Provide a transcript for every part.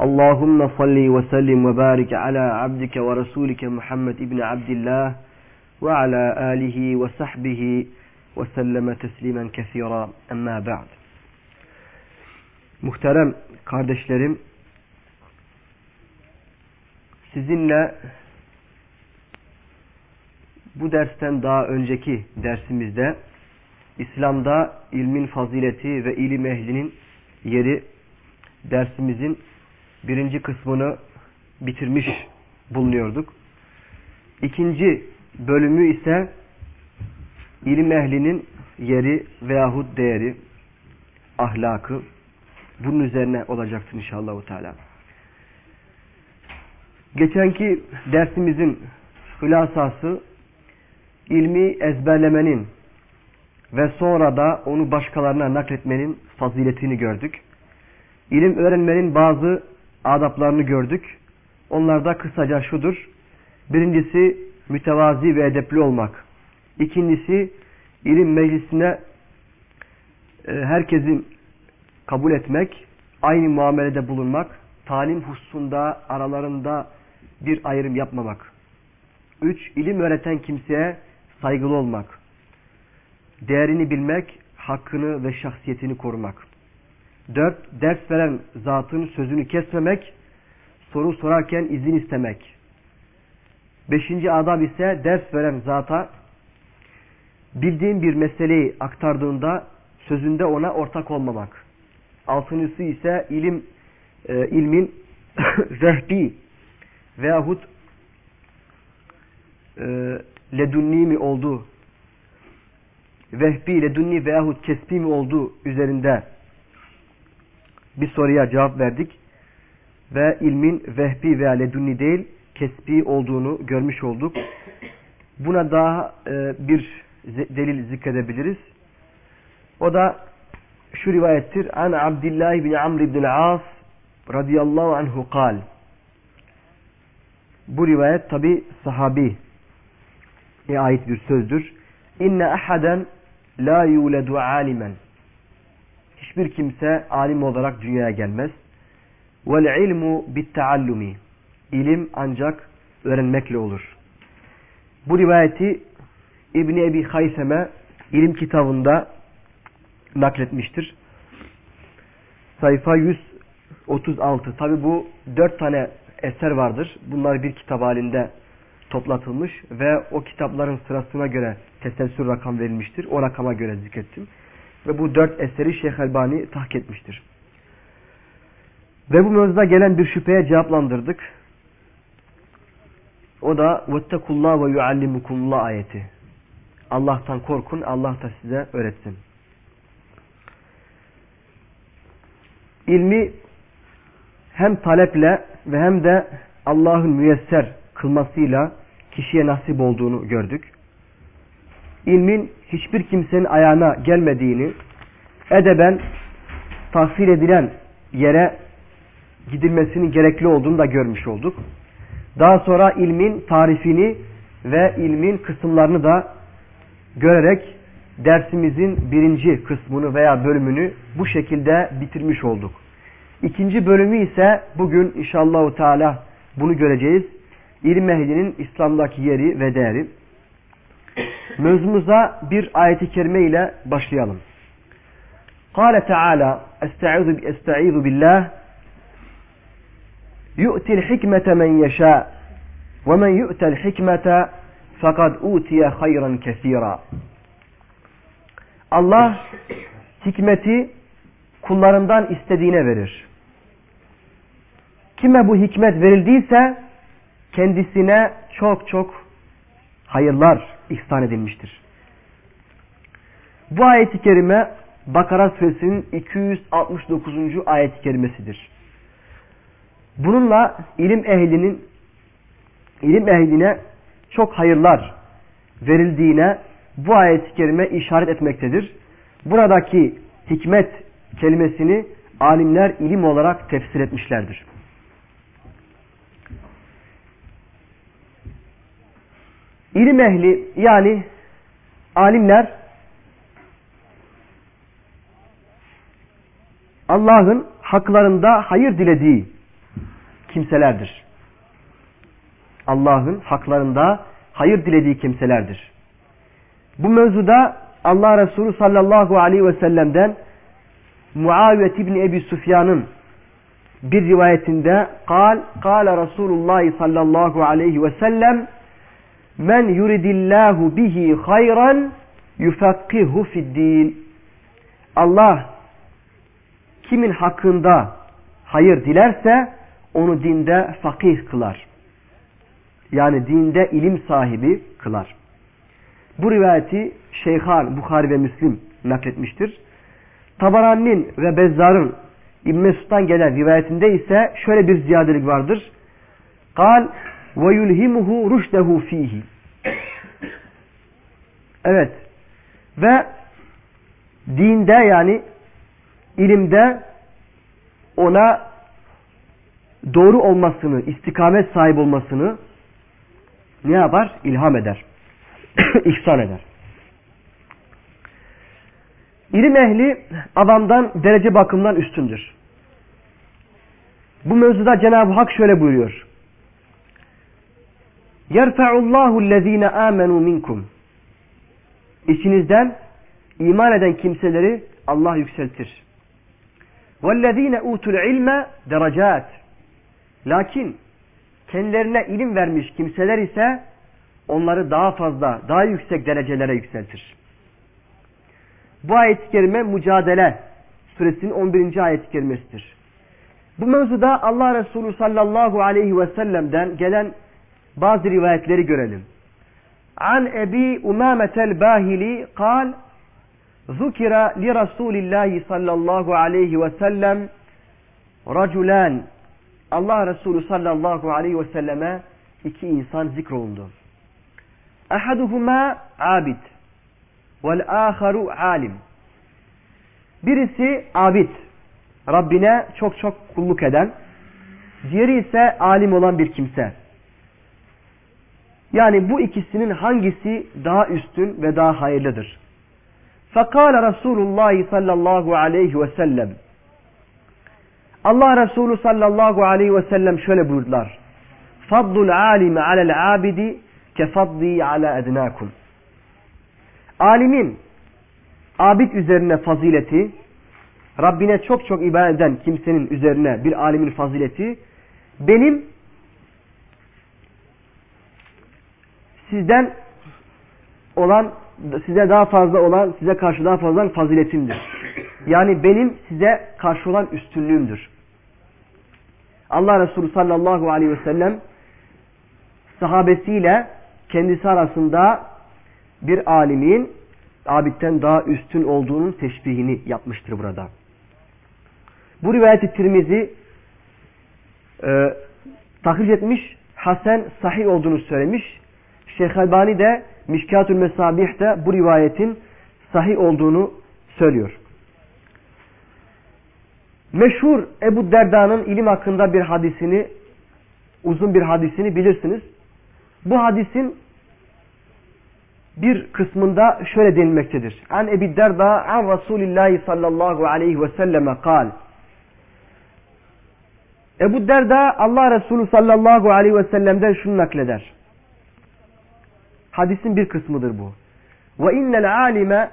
اللهم صل وسلم وبارك على عبدك ورسولك محمد ابن عبد الله وعلى آله وصحبه وسلم تسليما كثيرا أما بعد Muhterem kardeşlerim sizinle bu dersten daha önceki dersimizde İslam'da ilmin fazileti ve ilim ehlinin yeri dersimizin birinci kısmını bitirmiş bulunuyorduk. İkinci bölümü ise ilim ehlinin yeri veyahut değeri, ahlakı bunun üzerine olacaktır inşallah. Teala. Geçenki dersimizin hülasası ilmi ezberlemenin ve sonra da onu başkalarına nakletmenin faziletini gördük. İlim öğrenmenin bazı adaplarını gördük. Onlar da kısaca şudur. Birincisi mütevazi ve edepli olmak. İkincisi ilim meclisine e, herkesin kabul etmek, aynı muamelede bulunmak, talim hususunda aralarında bir ayrım yapmamak. Üç, ilim öğreten kimseye saygılı olmak. Değerini bilmek, hakkını ve şahsiyetini korumak. Dört, ders veren zatın sözünü kesmemek, soru sorarken izin istemek. Beşinci adab ise ders veren zata bildiğin bir meseleyi aktardığında sözünde ona ortak olmamak. Altıncısı ise ilim e, ilmin rehbi veyahut e, ledunni mi olduğu vehbi, ledunni veyahut kesbi mi olduğu üzerinde bir soruya cevap verdik. Ve ilmin vehbi veya ledunni değil kesbi olduğunu görmüş olduk. Buna daha e, bir delil zikredebiliriz. O da şu rivayettir. An Abdullah bin Amr bin As radıyallahu anhu kal. Bu rivayet tabi sahabi ait bir sözdür. İnne ahaden la yuledu alimen. Hiçbir kimse alim olarak dünyaya gelmez. Vel ilmu bit taallumi. İlim ancak öğrenmekle olur. Bu rivayeti İbni Ebi Hayseme ilim kitabında nakletmiştir. Sayfa 136. Tabi bu dört tane eser vardır. Bunlar bir kitap halinde toplatılmış ve o kitapların sırasına göre teselsür rakam verilmiştir. O rakama göre zikrettim. Ve bu dört eseri Şeyh Elbani tahk etmiştir. Ve bu mevzuda gelen bir şüpheye cevaplandırdık. O da وَاتَّقُ اللّٰهَ وَيُعَلِّمُكُمُ اللّٰهِ ayeti. Allah'tan korkun, Allah da size öğretsin. İlmi hem taleple ve hem de Allah'ın müyesser kılmasıyla kişiye nasip olduğunu gördük. İlmin hiçbir kimsenin ayağına gelmediğini, edeben tahsil edilen yere gidilmesinin gerekli olduğunu da görmüş olduk. Daha sonra ilmin tarifini ve ilmin kısımlarını da görerek dersimizin birinci kısmını veya bölümünü bu şekilde bitirmiş olduk. İkinci bölümü ise bugün inşallah Teala bunu göreceğiz. İlim ehlinin İslam'daki yeri ve değeri. Mevzumuza bir ayeti kerime ile başlayalım. Kale Teala Estaizu billah Yu'til hikmete men yeşâ ve men yu'tel hikmete fekad utiye hayran kesira. Allah hikmeti kullarından istediğine verir. Kime bu hikmet verildiyse kendisine çok çok hayırlar ihsan edilmiştir. Bu ayet-i kerime Bakara suresinin 269. ayet-i kerimesidir. Bununla ilim ehlinin ilim ehline çok hayırlar verildiğine bu ayet-i kerime işaret etmektedir. Buradaki hikmet kelimesini alimler ilim olarak tefsir etmişlerdir. İlim ehli yani alimler Allah'ın haklarında hayır dilediği kimselerdir. Allah'ın haklarında hayır dilediği kimselerdir. Bu mevzuda Allah Resulü sallallahu aleyhi ve sellem'den Muaviye İbni Ebi Süfyan'ın bir rivayetinde kal, kale Resulullah sallallahu aleyhi ve sellem men yuridillahu bihi hayran yufakkihu fiddin Allah kimin hakkında hayır dilerse onu dinde fakih kılar. Yani dinde ilim sahibi kılar. Bu rivayeti Şeyhan, Bukhari ve Müslim nakletmiştir. Tabarani'nin ve Bezzar'ın İbn Mesud'dan gelen rivayetinde ise şöyle bir ziyadelik vardır. Kal ve yulhimuhu rüşdehu fihi. Evet. Ve dinde yani ilimde ona doğru olmasını, istikamet sahip olmasını ne yapar? İlham eder. İhsan eder. İlim ehli adamdan derece bakımından üstündür. Bu mevzuda Cenab-ı Hak şöyle buyuruyor. Yerfa'ullahu lezine amenu minkum. İçinizden iman eden kimseleri Allah yükseltir. Vellezine utul ilme derecat. Lakin kendilerine ilim vermiş kimseler ise onları daha fazla, daha yüksek derecelere yükseltir. Bu ayet-i kerime Mücadele suresinin 11. ayet-i kerimesidir. Bu mevzuda Allah Resulü sallallahu aleyhi ve sellem'den gelen bazı rivayetleri görelim. An Ebi Umametel Bahili kal Zukira li Resulillahi sallallahu aleyhi ve sellem raculan Allah Resulü sallallahu aleyhi ve selleme iki insan zikrolundu. Ahaduhuma abid vel aharu alim. Birisi abid, Rabbine çok çok kulluk eden, diğeri ise alim olan bir kimse. Yani bu ikisinin hangisi daha üstün ve daha hayırlıdır? Fakale Resulullah sallallahu aleyhi ve sellem Allah Resulü sallallahu aleyhi ve sellem şöyle buyurdular. Faddul alimi alel abidi kefaddi ala ednakum. Alimin abid üzerine fazileti, Rabbine çok çok ibadet eden kimsenin üzerine bir alimin fazileti, benim sizden olan, size daha fazla olan, size karşı daha fazla olan faziletimdir. Yani benim size karşı olan üstünlüğümdür. Allah Resulü sallallahu aleyhi ve sellem sahabesiyle kendisi arasında bir alimin abitten daha üstün olduğunun teşbihini yapmıştır burada. Bu rivayeti Tirmizi e, tahric etmiş, Hasan sahih olduğunu söylemiş. Şeyh Albani de Mişkatül Mesabih'te bu rivayetin sahih olduğunu söylüyor. Meşhur Ebu Derda'nın ilim hakkında bir hadisini, uzun bir hadisini bilirsiniz. Bu hadisin bir kısmında şöyle denilmektedir. An Ebi Derda an Resulillahi sallallahu aleyhi ve selleme kal. Ebu Derda Allah Resulü sallallahu aleyhi ve sellem'den şunu nakleder. Hadisin bir kısmıdır bu. Ve innel alime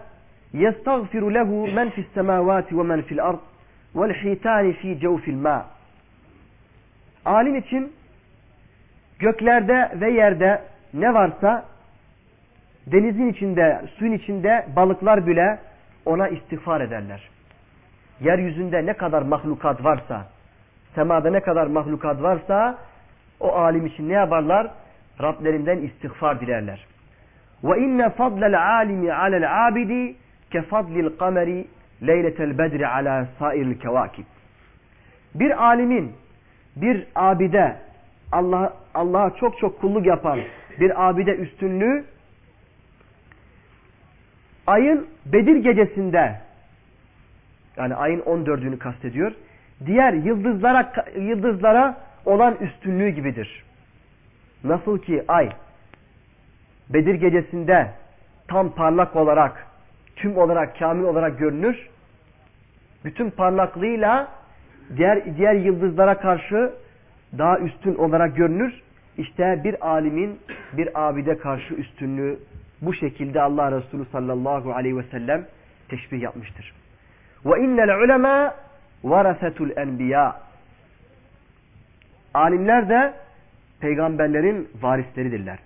yestagfiru lehu men fis semavati ve men fil ard vel hitani fi cevfil ma. Alim için göklerde ve yerde ne varsa denizin içinde, suyun içinde balıklar bile ona istiğfar ederler. Yeryüzünde ne kadar mahlukat varsa, semada ne kadar mahlukat varsa o alim için ne yaparlar? Rablerinden istiğfar dilerler. Ve inne fadlel alimi alel abidi ke fadlil kameri leyletel bedri ala sairil kevakib. Bir alimin bir abide Allah Allah'a çok çok kulluk yapan bir abide üstünlüğü ayın Bedir gecesinde yani ayın 14'ünü kastediyor. Diğer yıldızlara yıldızlara olan üstünlüğü gibidir. Nasıl ki ay Bedir gecesinde tam parlak olarak, tüm olarak, kamil olarak görünür. Bütün parlaklığıyla diğer diğer yıldızlara karşı daha üstün olarak görünür. İşte bir alimin bir abide karşı üstünlüğü bu şekilde Allah Resulü sallallahu aleyhi ve sellem teşbih yapmıştır. Ve innel ulema varasetul enbiya. Alimler de peygamberlerin varisleridirler.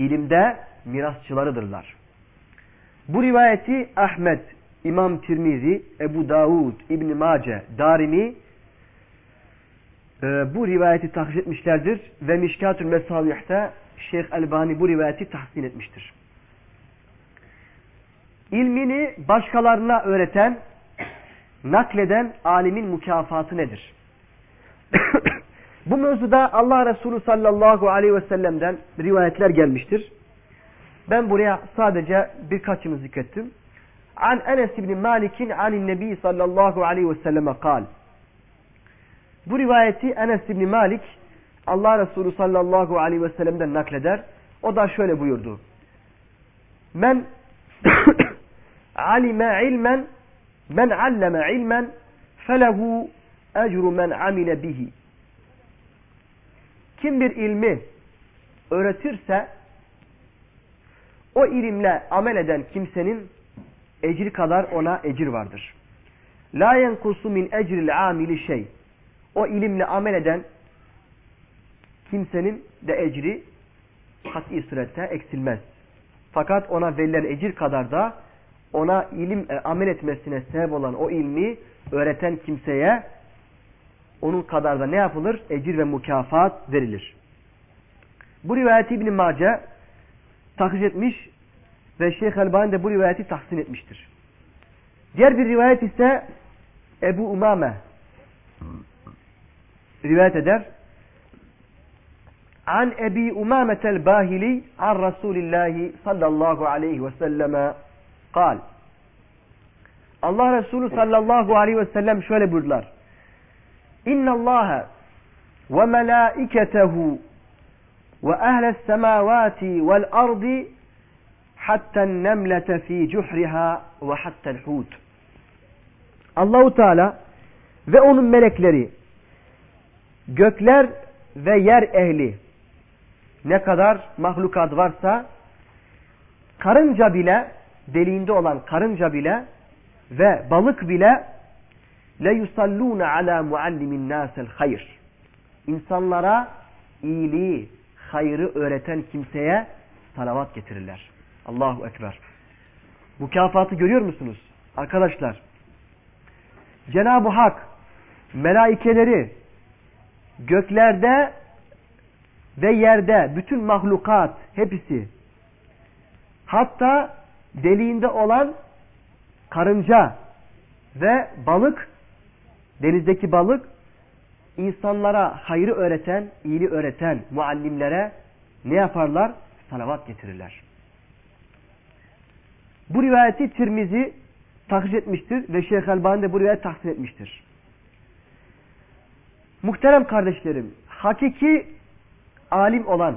İlimde mirasçılarıdırlar. Bu rivayeti Ahmet, İmam Tirmizi, Ebu Davud, İbn Mace, Darimi e, bu rivayeti tahsis etmişlerdir ve Mişkatül Mesavih'te Şeyh Elbani bu rivayeti tahsin etmiştir. İlmini başkalarına öğreten, nakleden alimin mükafatı nedir? bu mevzuda Allah Resulü sallallahu aleyhi ve sellem'den rivayetler gelmiştir. Ben buraya sadece birkaçını zikrettim. An Enes ibn Malik'in anin Nebi sallallahu aleyhi ve selleme kal. Bu rivayeti Enes ibn Malik Allah Resulü sallallahu aleyhi ve sellem'den nakleder. O da şöyle buyurdu. Men alime ilmen men alleme ilmen felehu ecru men amile bihi. Kim bir ilmi öğretirse o ilimle amel eden kimsenin ecri kadar ona ecir vardır. La yenkusu min ecril amili şey. O ilimle amel eden kimsenin de ecri kat'i surette eksilmez. Fakat ona verilen ecir kadar da ona ilim e, amel etmesine sebep olan o ilmi öğreten kimseye onun kadar da ne yapılır? Ecir ve mükafat verilir. Bu rivayeti İbn-i Mace tahriş etmiş ve Şeyh Elbani de bu rivayeti tahsin etmiştir. Diğer bir rivayet ise Ebu Umame rivayet eder. An Ebi Umametel Bahili an Resulillahi sallallahu aleyhi ve selleme kal. Allah Resulü sallallahu aleyhi ve sellem şöyle buyurdular. İnna Allah ve melaiketehu ve ehles semavati vel ardi hatta nemlete fi cuhriha ve hatta hut. Allahu Teala ve onun melekleri gökler ve yer ehli ne kadar mahlukat varsa karınca bile deliğinde olan karınca bile ve balık bile le yusalluna ala muallimin nasel hayr. İnsanlara iyiliği, hayrı öğreten kimseye salavat getirirler. Allahu Ekber. Mükafatı görüyor musunuz? Arkadaşlar, Cenab-ı Hak melaikeleri göklerde ve yerde bütün mahlukat hepsi hatta deliğinde olan karınca ve balık denizdeki balık insanlara hayrı öğreten, iyiliği öğreten muallimlere ne yaparlar? Salavat getirirler. Bu rivayeti Tirmizi tahriş etmiştir ve Şeyh Elbani de bu rivayeti tahsin etmiştir. Muhterem kardeşlerim, hakiki alim olan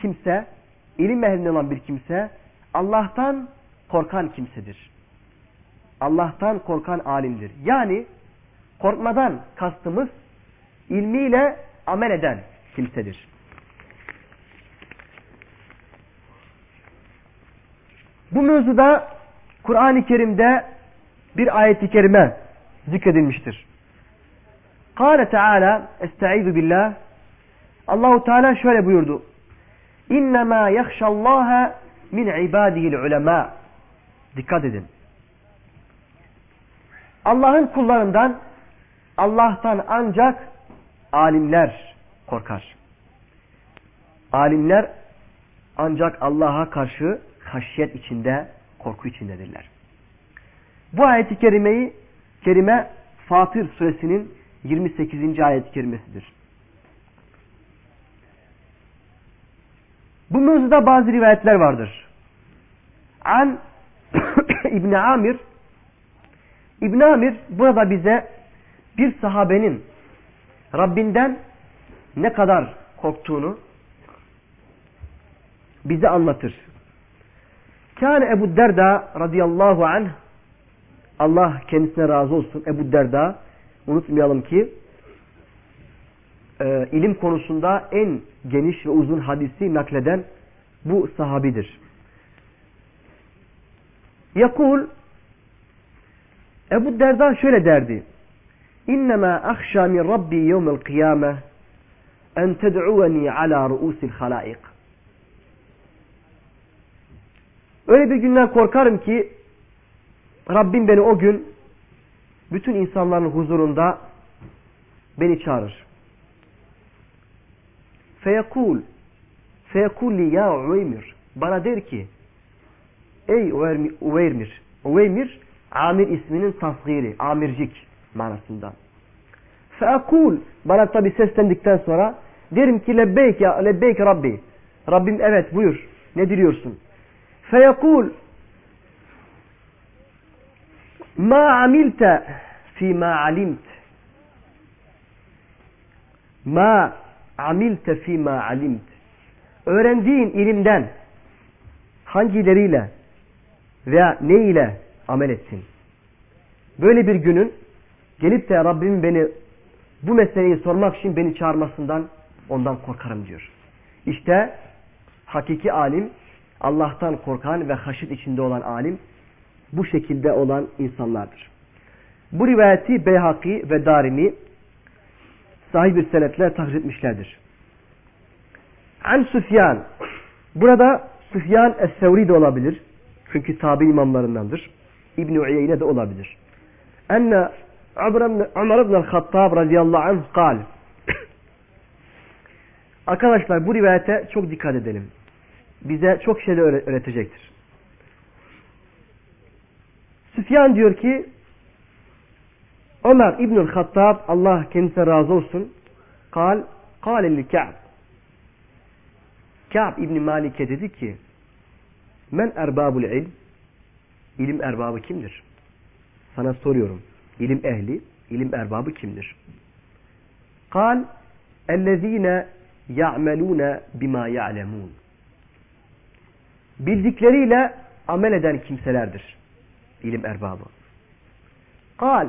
kimse, ilim ehlinde olan bir kimse, Allah'tan korkan kimsedir. Allah'tan korkan alimdir. Yani korkmadan kastımız ilmiyle amel eden kimsedir. Bu mevzuda Kur'an-ı Kerim'de bir ayet-i kerime zikredilmiştir. Kâle Teala Estaizu billah Allahu Teala şöyle buyurdu. İnnemâ yahşallâhe min ibâdihil ulemâ Dikkat edin. Allah'ın kullarından Allah'tan ancak alimler korkar. Alimler ancak Allah'a karşı haşyet içinde, korku içindedirler. Bu ayeti kerimeyi, kerime Fatır suresinin 28. ayet-i kerimesidir. Bu mevzuda bazı rivayetler vardır. An İbn Amir İbn Amir burada bize bir sahabenin Rabbinden ne kadar korktuğunu bize anlatır. Kâne Ebu Derda radıyallahu anh Allah kendisine razı olsun Ebu Derda unutmayalım ki e, ilim konusunda en geniş ve uzun hadisi nakleden bu sahabidir. Yakul Ebu Derda şöyle derdi. İnnemâ ahşâ min Rabbi yevmel kıyâme en ted'uveni ala ru'usil halaik. Öyle bir günden korkarım ki Rabbim beni o gün bütün insanların huzurunda beni çağırır. Feyekul Feyekul li ya Uveymir bana der ki ey Uveymir Uveymir Amir isminin tasgiri, amircik manasında. Feekul bana tabi seslendikten sonra derim ki lebbeyk ya lebbeyk Rabbi. Rabbim evet buyur. Ne diliyorsun? Feyekul ma amilte fi ma alimt. Ma amilte fi ma alimt. Öğrendiğin ilimden hangileriyle veya ne ile amel etsin. Böyle bir günün gelip de Rabbim beni bu meseleyi sormak için beni çağırmasından ondan korkarım diyor. İşte hakiki alim Allah'tan korkan ve haşit içinde olan alim bu şekilde olan insanlardır. Bu rivayeti Beyhaki ve Darimi sahih bir senetle tahrir etmişlerdir. An Süfyan burada Süfyan Es-Sevri de olabilir. Çünkü tabi imamlarındandır. İbn-i de olabilir. Enne Ömer ibn Hattab radıyallahu anh kal. Arkadaşlar bu rivayete çok dikkat edelim. Bize çok şeyler öğretecektir. Süfyan diyor ki Ömer İbnül Hattab Allah kendisine razı olsun kal kâlelli Ka'b Ka'b İbni Malik'e dedi ki men erbabul ilm İlim erbabı kimdir? Sana soruyorum. İlim ehli, ilim erbabı kimdir? Kal, اَلَّذ۪ينَ يَعْمَلُونَ بِمَا يَعْلَمُونَ Bildikleriyle amel eden kimselerdir. İlim erbabı. Kal,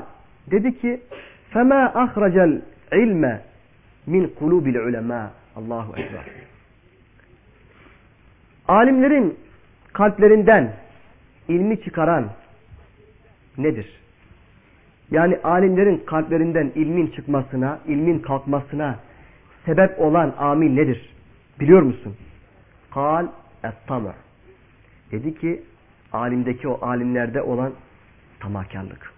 dedi ki, فَمَا أَخْرَجَ الْعِلْمَ min kulubil ulema. Allahu Ekber. Alimlerin kalplerinden ilmi çıkaran nedir? Yani alimlerin kalplerinden ilmin çıkmasına, ilmin kalkmasına sebep olan amil nedir? Biliyor musun? Kal et Dedi ki alimdeki o alimlerde olan tamakarlık.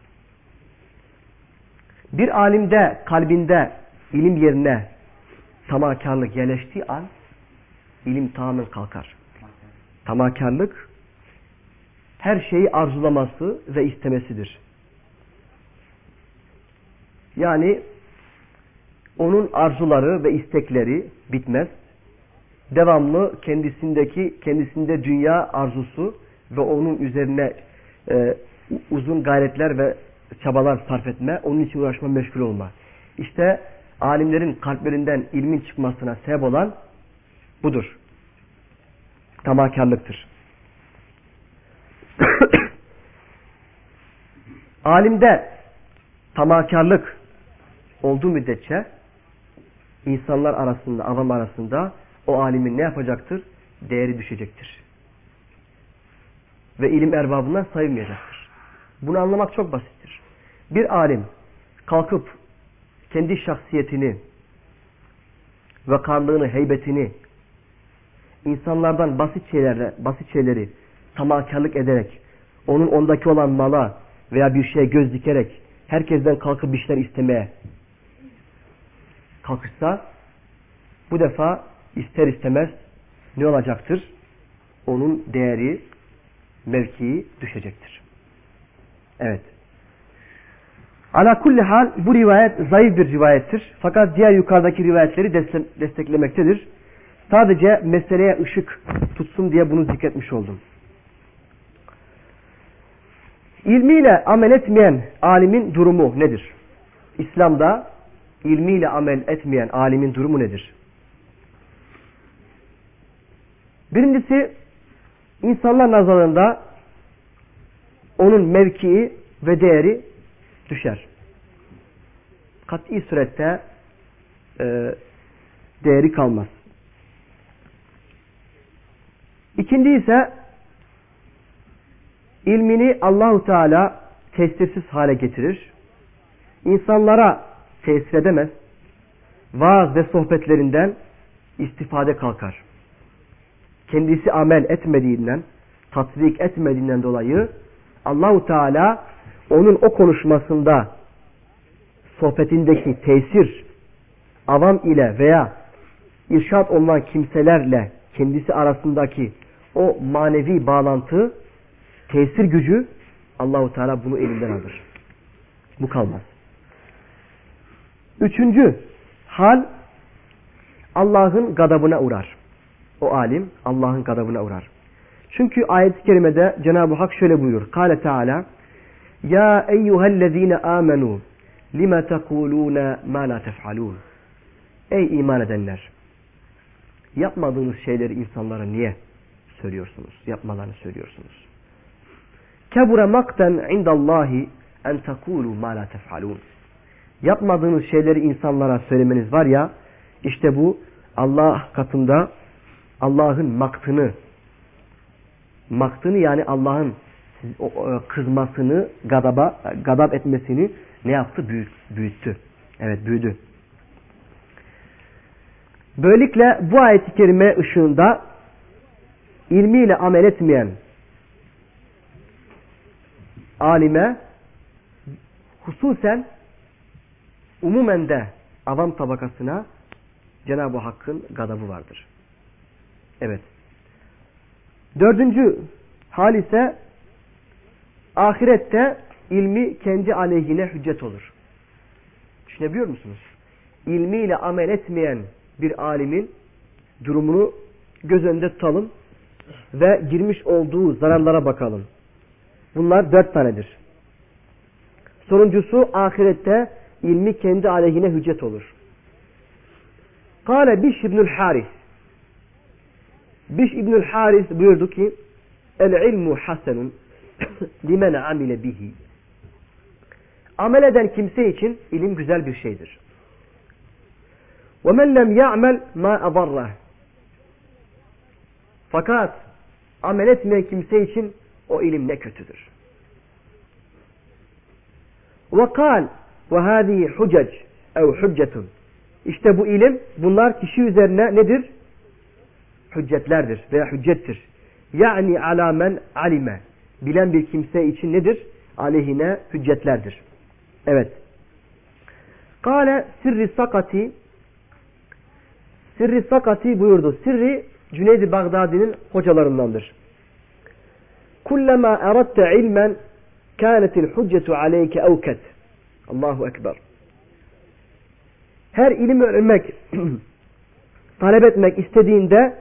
Bir alimde kalbinde ilim yerine tamakarlık yerleştiği an ilim tamamen kalkar. Tamakarlık her şeyi arzulaması ve istemesidir. Yani onun arzuları ve istekleri bitmez. Devamlı kendisindeki kendisinde dünya arzusu ve onun üzerine e, uzun gayretler ve çabalar sarf etme, onun için uğraşma, meşgul olma. İşte alimlerin kalplerinden ilmin çıkmasına sebep olan budur. Tamakarlıktır. Alimde tamakarlık olduğu müddetçe insanlar arasında, avam arasında o alimin ne yapacaktır? Değeri düşecektir. Ve ilim erbabından sayılmayacaktır. Bunu anlamak çok basittir. Bir alim kalkıp kendi şahsiyetini, vakarlığını, heybetini insanlardan basit şeylerle, basit şeyleri tamakarlık ederek, onun ondaki olan mala veya bir şeye göz dikerek herkesten kalkıp bir şeyler istemeye kalkışsa bu defa ister istemez ne olacaktır? Onun değeri, mevkii düşecektir. Evet. Ala kulli hal bu rivayet zayıf bir rivayettir. Fakat diğer yukarıdaki rivayetleri desteklemektedir. Sadece meseleye ışık tutsun diye bunu zikretmiş oldum. İlmiyle amel etmeyen alimin durumu nedir? İslam'da ilmiyle amel etmeyen alimin durumu nedir? Birincisi insanlar nazarında onun mevkii ve değeri düşer. Kat'i surette e, değeri kalmaz. İkinci ise ilmini Allahu Teala tesirsiz hale getirir. İnsanlara tesir edemez. Vaaz ve sohbetlerinden istifade kalkar. Kendisi amel etmediğinden, tatbik etmediğinden dolayı Allahu Teala onun o konuşmasında sohbetindeki tesir avam ile veya irşat olunan kimselerle kendisi arasındaki o manevi bağlantı tesir gücü Allahu Teala bunu elinden alır. Bu kalmaz. Üçüncü hal Allah'ın gadabına uğrar. O alim Allah'ın gadabına uğrar. Çünkü ayet-i kerimede Cenab-ı Hak şöyle buyurur. Kale Teala Ya eyyühellezine amenu lima tekulune ma la tef'alun. Ey iman edenler! Yapmadığınız şeyleri insanlara niye söylüyorsunuz? Yapmalarını söylüyorsunuz. Kebure makten indallahi en tekulu ma la tef'alun. Yapmadığınız şeyleri insanlara söylemeniz var ya, işte bu Allah katında Allah'ın maktını, maktını yani Allah'ın kızmasını, gadaba, gadap etmesini ne yaptı? büyüttü. Evet büyüdü. Böylelikle bu ayet-i kerime ışığında ilmiyle amel etmeyen alime hususen umumen de avam tabakasına Cenab-ı Hakk'ın gadabı vardır. Evet. Dördüncü hal ise ahirette ilmi kendi aleyhine hüccet olur. Düşünebiliyor musunuz? İlmiyle amel etmeyen bir alimin durumunu göz önünde tutalım ve girmiş olduğu zararlara bakalım. Bunlar dört tanedir. Sonuncusu ahirette ilmi kendi aleyhine hüccet olur. Kale Biş İbnül Haris Biş İbnül Haris buyurdu ki El ilmu hasenun limen amile bihi Amel eden kimse için ilim güzel bir şeydir. وَمَنْ لَمْ يَعْمَلْ مَا أَضَرَّهِ Fakat amel etmeyen kimse için o ilim ne kötüdür. وَقَالْ ve hâzî hucac ev hüccetun. İşte bu ilim bunlar kişi üzerine nedir? Hüccetlerdir veya hüccettir. Yani alâ men alime. Bilen bir kimse için nedir? Aleyhine hüccetlerdir. Evet. Kale sirri sakati Sirri sakati buyurdu. Sirri Cüneyd-i Bagdadi'nin hocalarındandır. Kullama eradte ilmen kânetil hüccetu aleyke evket. Allahu Ekber. Her ilim öğrenmek, talep etmek istediğinde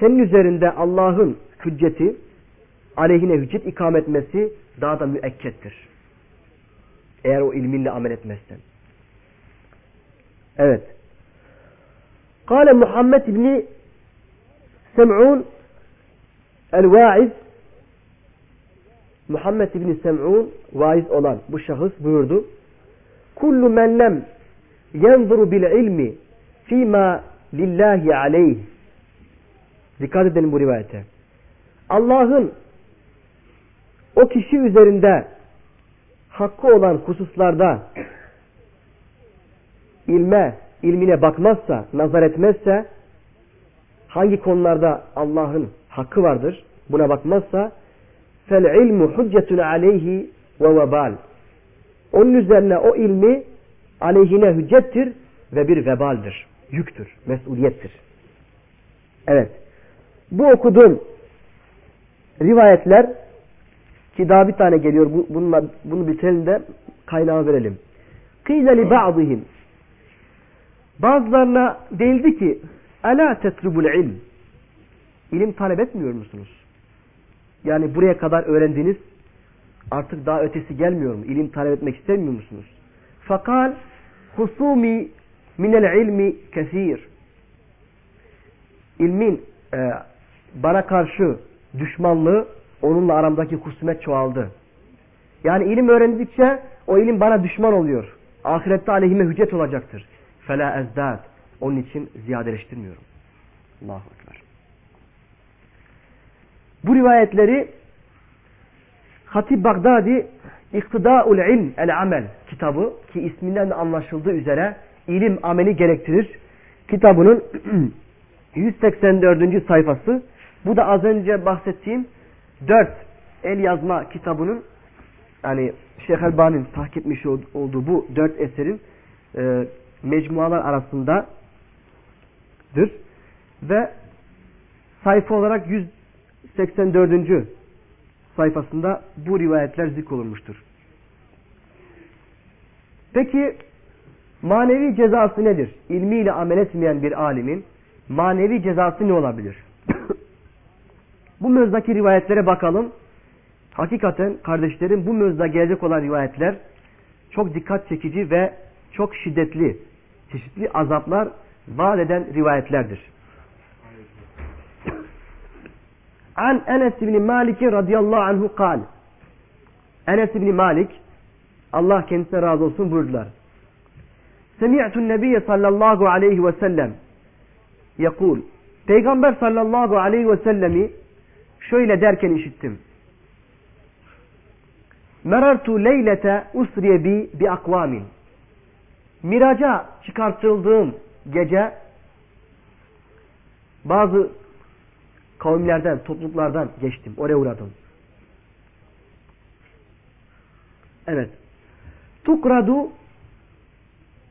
senin üzerinde Allah'ın hücceti, aleyhine hüccet ikam etmesi daha da müekkettir. Eğer o ilminle amel etmezsen. Evet. Kale Muhammed İbni Sem'un el-Vaiz Muhammed İbni Sem'un vaiz olan bu şahıs buyurdu. Kullu men lem yenzuru bil ilmi fîmâ lillahi aleyh Dikkat edelim bu rivayete. Allah'ın o kişi üzerinde hakkı olan hususlarda ilme, ilmine bakmazsa, nazar etmezse hangi konularda Allah'ın hakkı vardır buna bakmazsa fel ilmu hüccetun aleyhi ve vebal onun üzerine o ilmi aleyhine hüccettir ve bir vebaldir. Yüktür, mesuliyettir. Evet. Bu okuduğum rivayetler ki daha bir tane geliyor. Bu, bununla, bunu bitirelim de kaynağı verelim. Li ba'dihim. Bazılarına değildi ki Ela tetrubul ilm. İlim talep etmiyor musunuz? Yani buraya kadar öğrendiğiniz artık daha ötesi gelmiyor mu? İlim talep etmek istemiyor musunuz? Fakal husumi minel ilmi kesir. İlmin e, bana karşı düşmanlığı onunla aramdaki husumet çoğaldı. Yani ilim öğrendikçe o ilim bana düşman oluyor. Ahirette aleyhime hüccet olacaktır. Fela ezdad. Onun için ziyadeleştirmiyorum. Allahu Ekber. Bu rivayetleri Hatib Bagdadi İktidâul İlm El Amel kitabı ki isminden de anlaşıldığı üzere ilim ameli gerektirir. Kitabının 184. sayfası. Bu da az önce bahsettiğim 4 el yazma kitabının yani Şeyh Elbani'nin tahkik etmiş olduğu bu dört eserin e, mecmualar arasındadır. Ve sayfa olarak 184. sayfasında bu rivayetler zikrolunmuştur. Peki manevi cezası nedir? İlmiyle amel etmeyen bir alimin manevi cezası ne olabilir? bu mevzdaki rivayetlere bakalım. Hakikaten kardeşlerim bu mevzuda gelecek olan rivayetler çok dikkat çekici ve çok şiddetli, çeşitli azaplar vaat eden rivayetlerdir. An Enes bin Malik radıyallahu anhu kal. Enes bin Malik Allah kendisine razı olsun buyurdular. Semi'tu Nebiye sallallahu aleyhi ve sellem yakul. Peygamber sallallahu aleyhi ve sellemi şöyle derken işittim. Merartu leylete usriye bi bi akvamin. Miraca çıkartıldığım gece bazı kavimlerden, topluluklardan geçtim. Oraya uğradım. Evet. Tukradu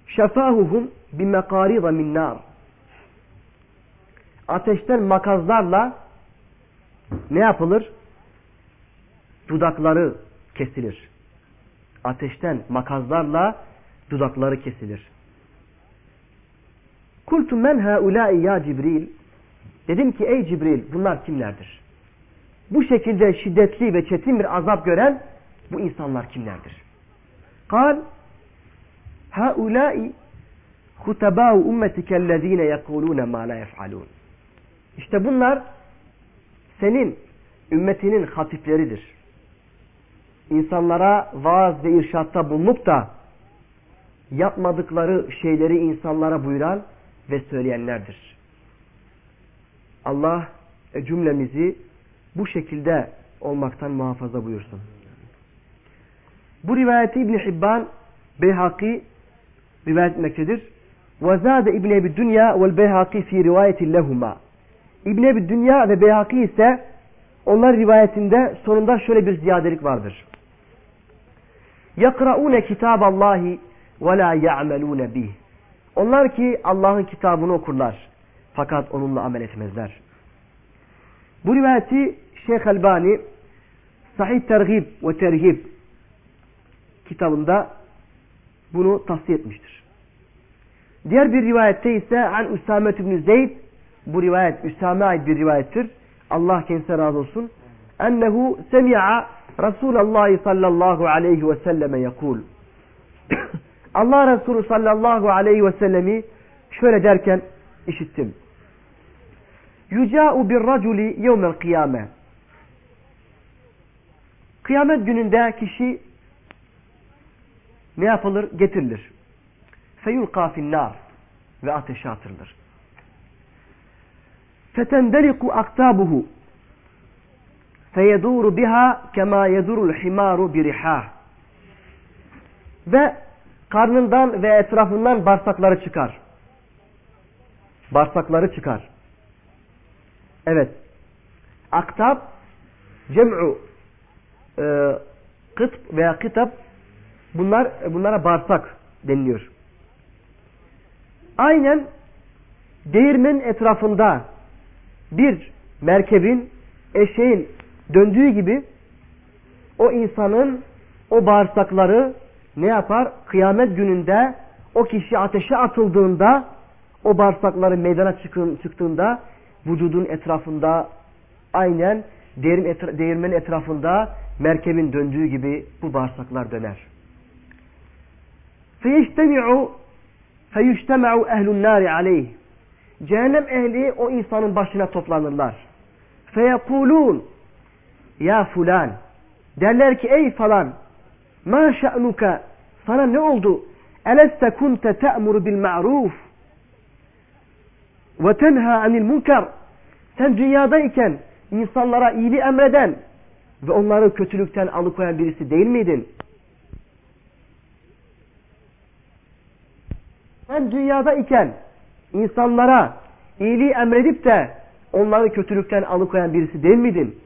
şefahuhum bi mekarida min nar. Ateşten makazlarla ne yapılır? Dudakları kesilir. Ateşten makazlarla dudakları kesilir. Kultu men haulâi ya Cibril. Dedim ki ey Cibril bunlar kimlerdir? Bu şekilde şiddetli ve çetin bir azap gören bu insanlar kimlerdir? Kal haulâi hutabâhu ummetikellezîne yekulûne mâ la yef'alûn. İşte bunlar senin ümmetinin hatipleridir insanlara vaaz ve irşatta bulunup da yapmadıkları şeyleri insanlara buyuran ve söyleyenlerdir. Allah e, cümlemizi bu şekilde olmaktan muhafaza buyursun. Bu rivayeti İbn Hibban Beyhaki rivayet etmektedir. Ve zade İbn Ebi Dünya ve Beyhaki fi rivayeti lehuma. İbn Ebi Dünya ve Beyhaki ise onlar rivayetinde sonunda şöyle bir ziyadelik vardır. Yakraune kitaballahi ve la ya'melune bih. Onlar ki Allah'ın kitabını okurlar fakat onunla amel etmezler. Bu rivayeti Şeyh Albani Sahih Tergib ve Terhib kitabında bunu tavsiye etmiştir. Diğer bir rivayette ise An Üsame ibn Zeyd bu rivayet Üsame ait bir rivayettir. Allah kendisine razı olsun. Ennehu semi'a Resulullah sallallahu aleyhi ve selleme yakul. Allah Resulü sallallahu aleyhi ve sellemi şöyle derken işittim. Yüca'u bir raculi yevmel kıyame. Kıyamet gününde kişi ne yapılır? Getirilir. Feyulqa finnar ve ateşe atılır. Fetendeliku aktabuhu feyeduru biha kema yedurul himaru birihah. Ve karnından ve etrafından bağırsakları çıkar. Bağırsakları çıkar. Evet. Aktab cem'u e, kıtb veya kitap bunlar bunlara bağırsak deniliyor. Aynen değirmenin etrafında bir merkebin eşeğin döndüğü gibi o insanın o bağırsakları ne yapar? Kıyamet gününde o kişi ateşe atıldığında o bağırsakları meydana çıktığında vücudun etrafında aynen değirmenin etrafında merkebin döndüğü gibi bu bağırsaklar döner. فَيَجْتَمِعُ فَيُجْتَمَعُ اَهْلُ النَّارِ عَلَيْهِ Cehennem ehli o insanın başına toplanırlar. فَيَقُولُونَ Ya fulan derler ki ey falan ma şa'nuka sana ne oldu? Eleste kunte te'muru bil ma'ruf ve tenha anil munkar sen dünyadayken insanlara iyiliği emreden ve onları kötülükten alıkoyan birisi değil miydin? Sen dünyadayken insanlara iyiliği emredip de onları kötülükten alıkoyan birisi değil miydin?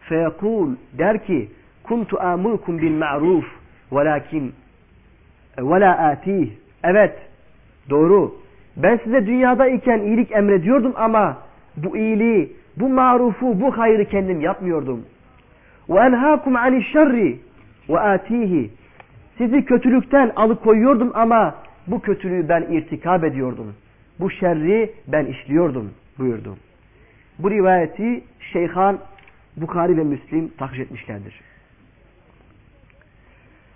Feyekul der ki kuntu amulkum bil ma'ruf velakin ve la atih. Evet doğru. Ben size dünyadayken iyilik emrediyordum ama bu iyiliği, bu marufu, bu hayrı kendim yapmıyordum. Enhâkum anişşerri ve atihi. Sizi kötülükten alıkoyuyordum ama bu kötülüğü ben irtikab ediyordum. Bu şerri ben işliyordum buyurdu. Bu rivayeti Şeyhan Bukhari ve Müslim takış etmişlerdir.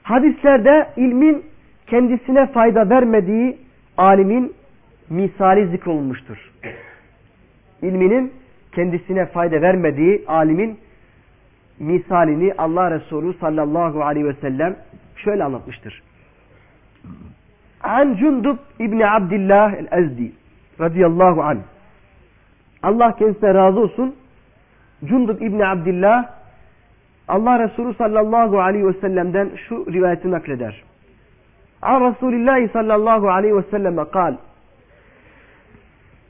Hadislerde ilmin kendisine fayda vermediği alimin misali zikrolunmuştur. İlminin kendisine fayda vermediği alimin misalini Allah Resulü sallallahu aleyhi ve sellem şöyle anlatmıştır. An Cundub İbni Abdillah el-Ezdi radıyallahu anh. Allah kendisine razı olsun. Cundub İbni Abdillah Allah Resulü sallallahu aleyhi ve sellem'den şu rivayeti nakleder. An Resulillahi sallallahu aleyhi ve selleme kal.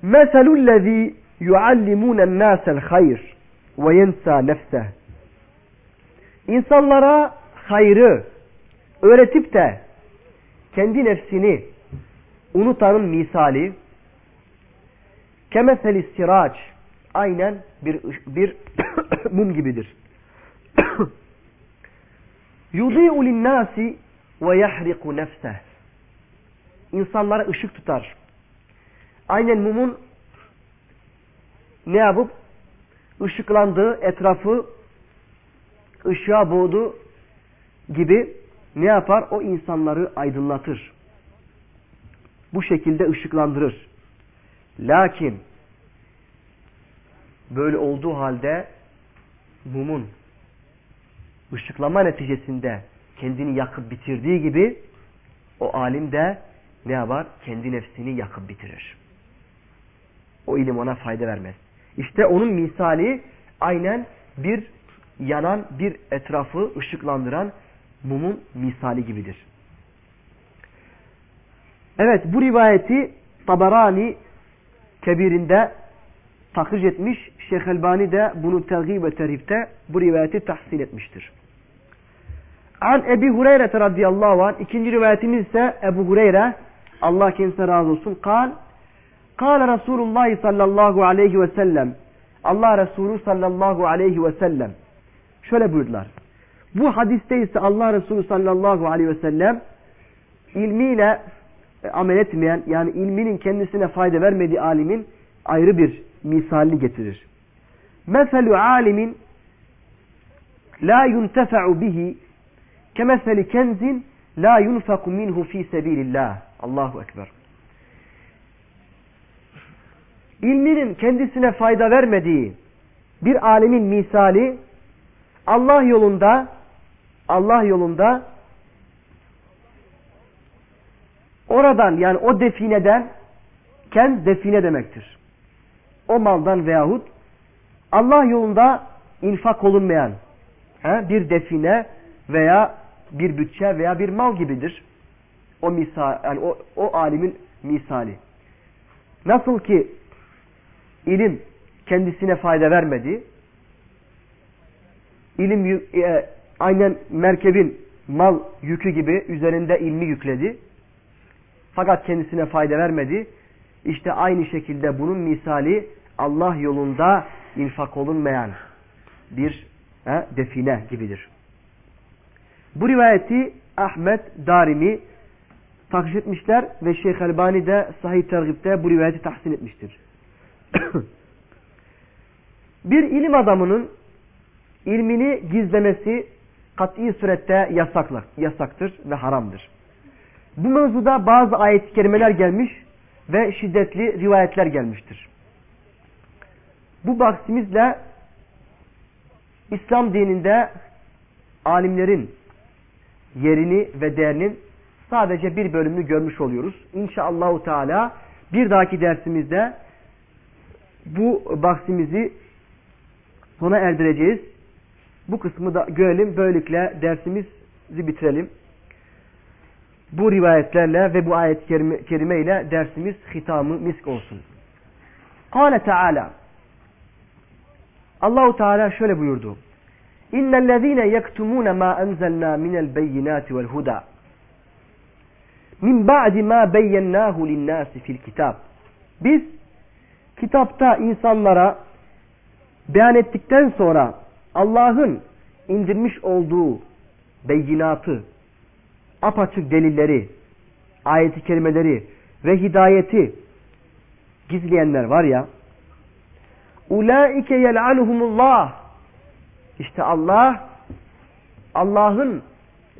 Meselüllezî yuallimûnen nâsel hayr ve yensâ nefseh. İnsanlara hayrı öğretip de kendi nefsini unutanın misali kemesel istiraç aynen bir, bir mum gibidir. Yudi'u linnâsi ve yahriku nefseh. İnsanlara ışık tutar. Aynen mumun ne yapıp ışıklandığı etrafı ışığa boğdu gibi ne yapar? O insanları aydınlatır. Bu şekilde ışıklandırır. Lakin böyle olduğu halde mumun ışıklama neticesinde kendini yakıp bitirdiği gibi o alim de ne yapar? Kendi nefsini yakıp bitirir. O ilim ona fayda vermez. İşte onun misali aynen bir yanan bir etrafı ışıklandıran mumun misali gibidir. Evet bu rivayeti Tabarani kebirinde takriz etmiş. Şeyh Elbani de bunu tergib ve terhifte bu rivayeti tahsil etmiştir. An Ebi Hureyre radıyallahu anh ikinci rivayetimiz ise Ebu Hureyre Allah kendisine razı olsun. Kal Kale Resulullah sallallahu aleyhi ve sellem Allah Resulü sallallahu aleyhi ve sellem şöyle buyurdular. Bu hadiste ise Allah Resulü sallallahu aleyhi ve sellem ilmiyle amel etmeyen yani ilminin kendisine fayda vermediği alimin ayrı bir misalini getirir. Meselü alimin la yuntefa'u bihi kemeseli kenzin la yunfaku minhu fi sebilillah. Allahu Ekber. İlminin kendisine fayda vermediği bir alimin misali Allah yolunda Allah yolunda oradan yani o defineden kend define demektir. O maldan veyahut Allah yolunda infak olunmayan he, bir define veya bir bütçe veya bir mal gibidir. O misal yani o, o alimin misali. Nasıl ki ilim kendisine fayda vermedi. İlim e, aynen merkebin mal yükü gibi üzerinde ilmi yükledi. Fakat kendisine fayda vermedi. İşte aynı şekilde bunun misali Allah yolunda infak olunmayan bir he, define gibidir. Bu rivayeti Ahmet, Darimi etmişler ve Şeyh Albani de Sahih Tergib'de bu rivayeti tahsin etmiştir. bir ilim adamının ilmini gizlemesi kat'i surette yasaklar, yasaktır ve haramdır. Bu mevzuda bazı ayet-i kerimeler gelmiş ve şiddetli rivayetler gelmiştir. Bu bahsimizle İslam dininde alimlerin yerini ve değerinin sadece bir bölümünü görmüş oluyoruz. İnşallahü Teala bir dahaki dersimizde bu bahsimizi sona erdireceğiz. Bu kısmı da görelim. Böylelikle dersimizi bitirelim. Bu rivayetlerle ve bu ayet-i kerime, kerime ile dersimiz hitamı misk olsun. Kale Teala Allahu Teala şöyle buyurdu. İnnellezîne yektumûne mâ enzelnâ minel beyinâti vel hudâ min ba'di ma beyyennâhu linnâsi fil kitab. Biz kitapta insanlara beyan ettikten sonra Allah'ın indirmiş olduğu beyinatı, apaçık delilleri, ayeti kerimeleri ve hidayeti gizleyenler var ya ulaike yel'anuhumullah işte Allah Allah'ın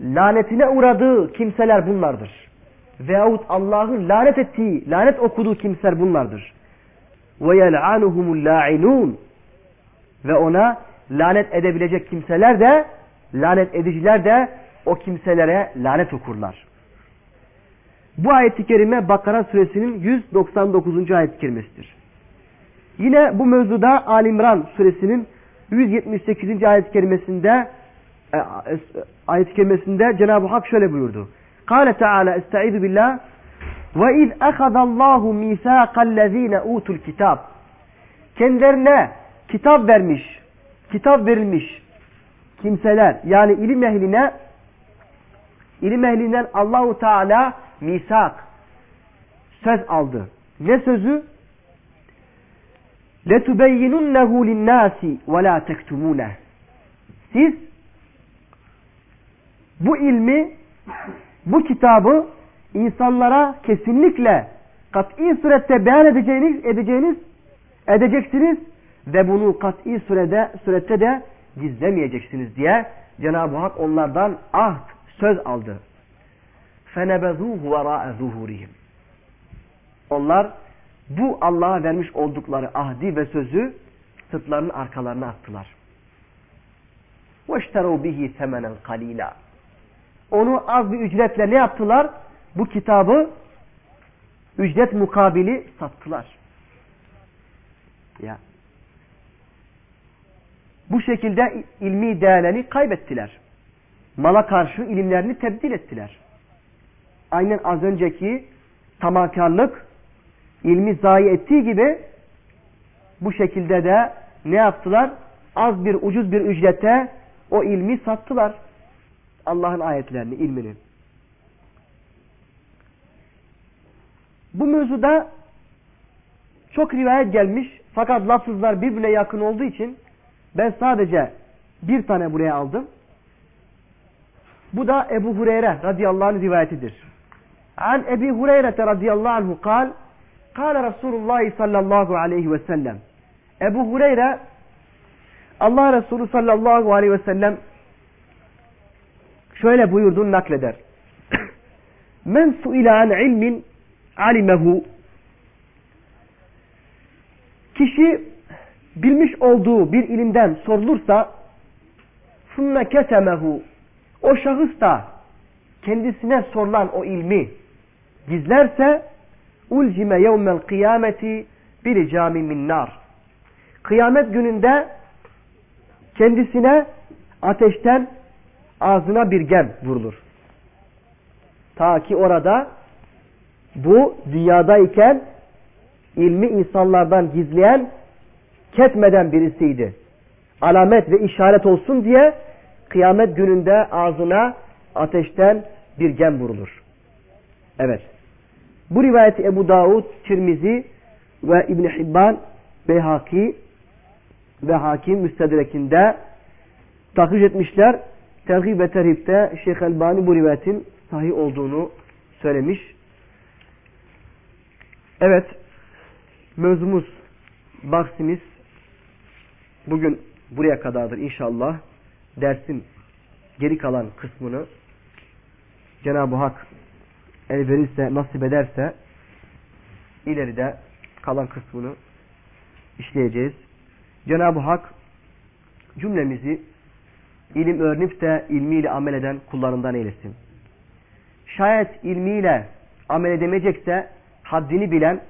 lanetine uğradığı kimseler bunlardır. Veyahut Allah'ın lanet ettiği, lanet okuduğu kimseler bunlardır. Ve yel'anuhumul la'inun ve ona lanet edebilecek kimseler de lanet ediciler de o kimselere lanet okurlar. Bu ayet-i kerime Bakara suresinin 199. ayet-i kerimesidir. Yine bu mevzuda Alimran suresinin 178. ayet-i kerimesinde e, ayet-i kerimesinde Cenab-ı Hak şöyle buyurdu. Kale Teala Estaizu billah ve iz ehadallahu misaqallezine utul kitab kendilerine kitap vermiş kitap verilmiş kimseler yani ilim ehline ilim ehlinden Allahu Teala misak söz aldı. Ne sözü? لَتُبَيِّنُنَّهُ لِلنَّاسِ وَلَا تَكْتُمُونَهُ Siz bu ilmi, bu kitabı insanlara kesinlikle kat'i surette beyan edeceğiniz, edeceğiniz, edeceksiniz ve bunu kat'i sürede, surette de gizlemeyeceksiniz diye Cenab-ı Hak onlardan ahd, söz aldı. فَنَبَذُوهُ وَرَاءَ ظُهُورِهِمْ Onlar bu Allah'a vermiş oldukları ahdi ve sözü sırtlarının arkalarına attılar. وَاشْتَرَوْ bihi ثَمَنًا قَلِيلًا Onu az bir ücretle ne yaptılar? Bu kitabı ücret mukabili sattılar. Ya. Bu şekilde ilmi değerlerini kaybettiler. Mala karşı ilimlerini tebdil ettiler. Aynen az önceki tamakarlık ilmi zayi ettiği gibi bu şekilde de ne yaptılar? Az bir ucuz bir ücrete o ilmi sattılar. Allah'ın ayetlerini, ilmini. Bu mevzuda çok rivayet gelmiş fakat lafızlar birbirine yakın olduğu için ben sadece bir tane buraya aldım. Bu da Ebu Hureyre radıyallahu anh rivayetidir. An Ebi Hureyre radıyallahu anhu kal Kale Resulullah sallallahu aleyhi ve sellem Ebu Hureyre Allah Resulü sallallahu aleyhi ve sellem şöyle buyurduğunu nakleder. Men suile an ilmin alimehu Kişi bilmiş olduğu bir ilimden sorulursa sümme kesemehu o şahıs da kendisine sorulan o ilmi gizlerse ulcime yevmel kıyameti bir cami min nar. Kıyamet gününde kendisine ateşten ağzına bir gem vurulur. Ta ki orada bu dünyadayken ilmi insanlardan gizleyen ketmeden birisiydi. Alamet ve işaret olsun diye kıyamet gününde ağzına ateşten bir gem vurulur. Evet. Bu rivayeti Ebu Davud, Tirmizi ve İbn Hibban, Beyhaki ve Hakim Müstedrek'inde takip etmişler. Tergib ve Terhib'de Şeyh Elbani bu rivayetin sahih olduğunu söylemiş. Evet, mevzumuz, bahsimiz bugün buraya kadardır inşallah. Dersin geri kalan kısmını Cenab-ı Hak el verirse, nasip ederse ileride kalan kısmını işleyeceğiz. Cenab-ı Hak cümlemizi ilim öğrenip de ilmiyle amel eden kullarından eylesin. Şayet ilmiyle amel edemeyecekse haddini bilen,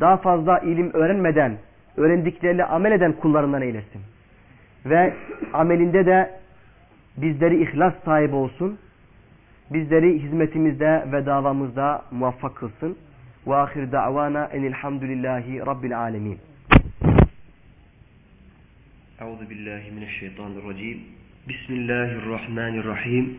daha fazla ilim öğrenmeden, öğrendikleriyle amel eden kullarından eylesin. Ve amelinde de bizleri ihlas sahibi olsun. Bizleri hizmetimizde ve davamızda muvaffak kılsın. Ve ahir da'vana enilhamdülillahi rabbil alemin. Euzu billahi mineşşeytanirracim. Bismillahirrahmanirrahim.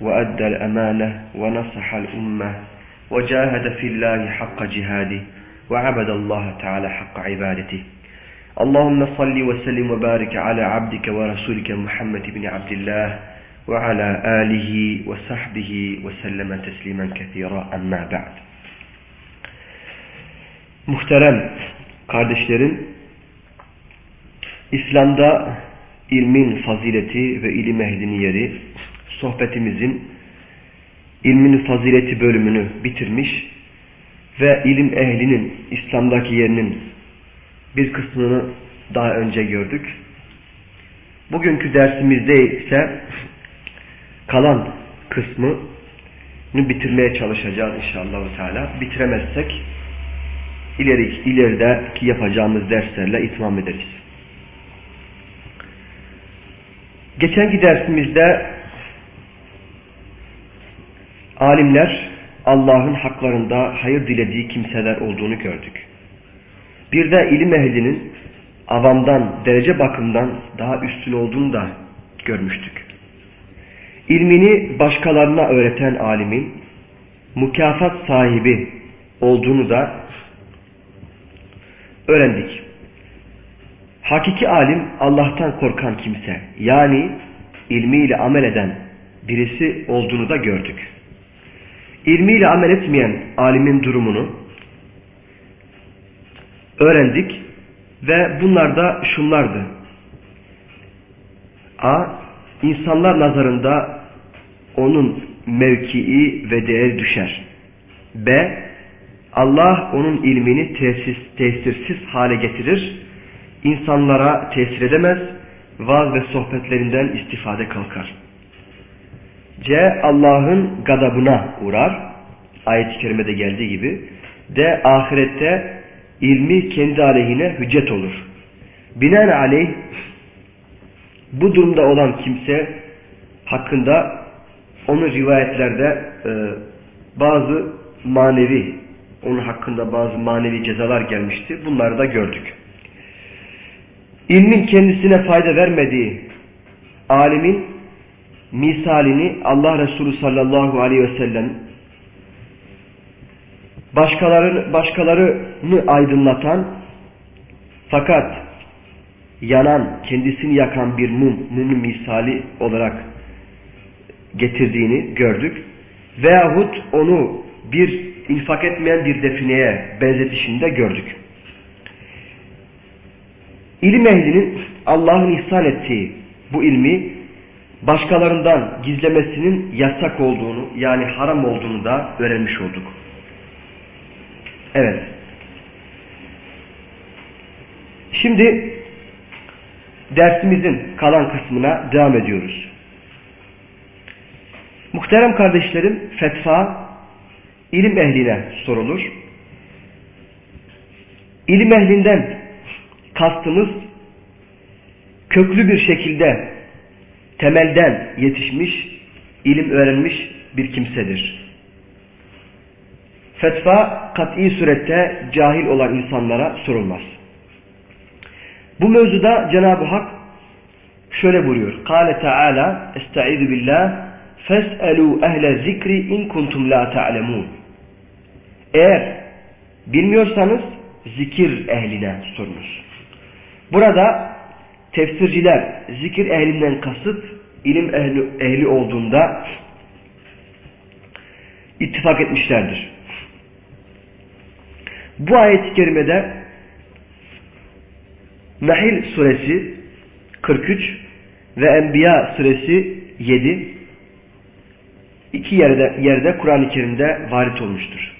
وأدى الأمانة ونصح الأمة وجاهد في الله حق جهاده وعبد الله تعالى حق عبادته. اللهم صل وسلم وبارك على عبدك ورسولك محمد بن عبد الله وعلى آله وصحبه وسلم تسليما كثيرا. أما بعد. Muhterem kardeşlerim, İslam'da ilmin fazileti ve ilim ehlinin yeri sohbetimizin ilmin fazileti bölümünü bitirmiş ve ilim ehlinin İslam'daki yerinin bir kısmını daha önce gördük. Bugünkü dersimizde ise kalan kısmını bitirmeye çalışacağız inşallah Teala. Bitiremezsek ileri, ilerideki yapacağımız derslerle itmam ederiz. Geçenki dersimizde alimler Allah'ın haklarında hayır dilediği kimseler olduğunu gördük. Bir de ilim ehlinin avamdan, derece bakımından daha üstün olduğunu da görmüştük. İlmini başkalarına öğreten alimin mükafat sahibi olduğunu da öğrendik. Hakiki alim Allah'tan korkan kimse yani ilmiyle amel eden birisi olduğunu da gördük. İlmiyle amel etmeyen alimin durumunu öğrendik ve bunlar da şunlardı. A. insanlar nazarında onun mevkii ve değeri düşer. B. Allah onun ilmini tesis, tesirsiz hale getirir. İnsanlara tesir edemez. Vaaz ve sohbetlerinden istifade kalkar. C. Allah'ın gadabına uğrar. Ayet-i kerimede geldiği gibi. D. Ahirette ilmi kendi aleyhine hüccet olur. Binaenaleyh bu durumda olan kimse hakkında onun rivayetlerde e, bazı manevi onun hakkında bazı manevi cezalar gelmişti. Bunları da gördük. İlmin kendisine fayda vermediği alimin misalini Allah Resulü sallallahu aleyhi ve sellem başkaları, başkalarını aydınlatan fakat yanan, kendisini yakan bir mum, mumun misali olarak getirdiğini gördük. Veyahut onu bir infak etmeyen bir defineye benzetişinde gördük. İlim ehlinin Allah'ın ihsan ettiği bu ilmi başkalarından gizlemesinin yasak olduğunu yani haram olduğunu da öğrenmiş olduk. Evet. Şimdi dersimizin kalan kısmına devam ediyoruz. Muhterem kardeşlerim fetva ilim ehline sorulur. İlim ehlinden kastımız köklü bir şekilde temelden yetişmiş, ilim öğrenmiş bir kimsedir. Fetva kat'i surette cahil olan insanlara sorulmaz. Bu mevzuda Cenab-ı Hak şöyle buyuruyor. Kale Teala Estaizu billah Fes'elu ehle zikri in kuntum la ta'lemun. Eğer bilmiyorsanız zikir ehline sorunuz. Burada tefsirciler zikir ehlinden kasıt ilim ehli, ehli olduğunda ittifak etmişlerdir. Bu ayet-i kerimede Nahil suresi 43 ve Enbiya suresi 7 iki yerde, yerde Kur'an-ı Kerim'de varit olmuştur.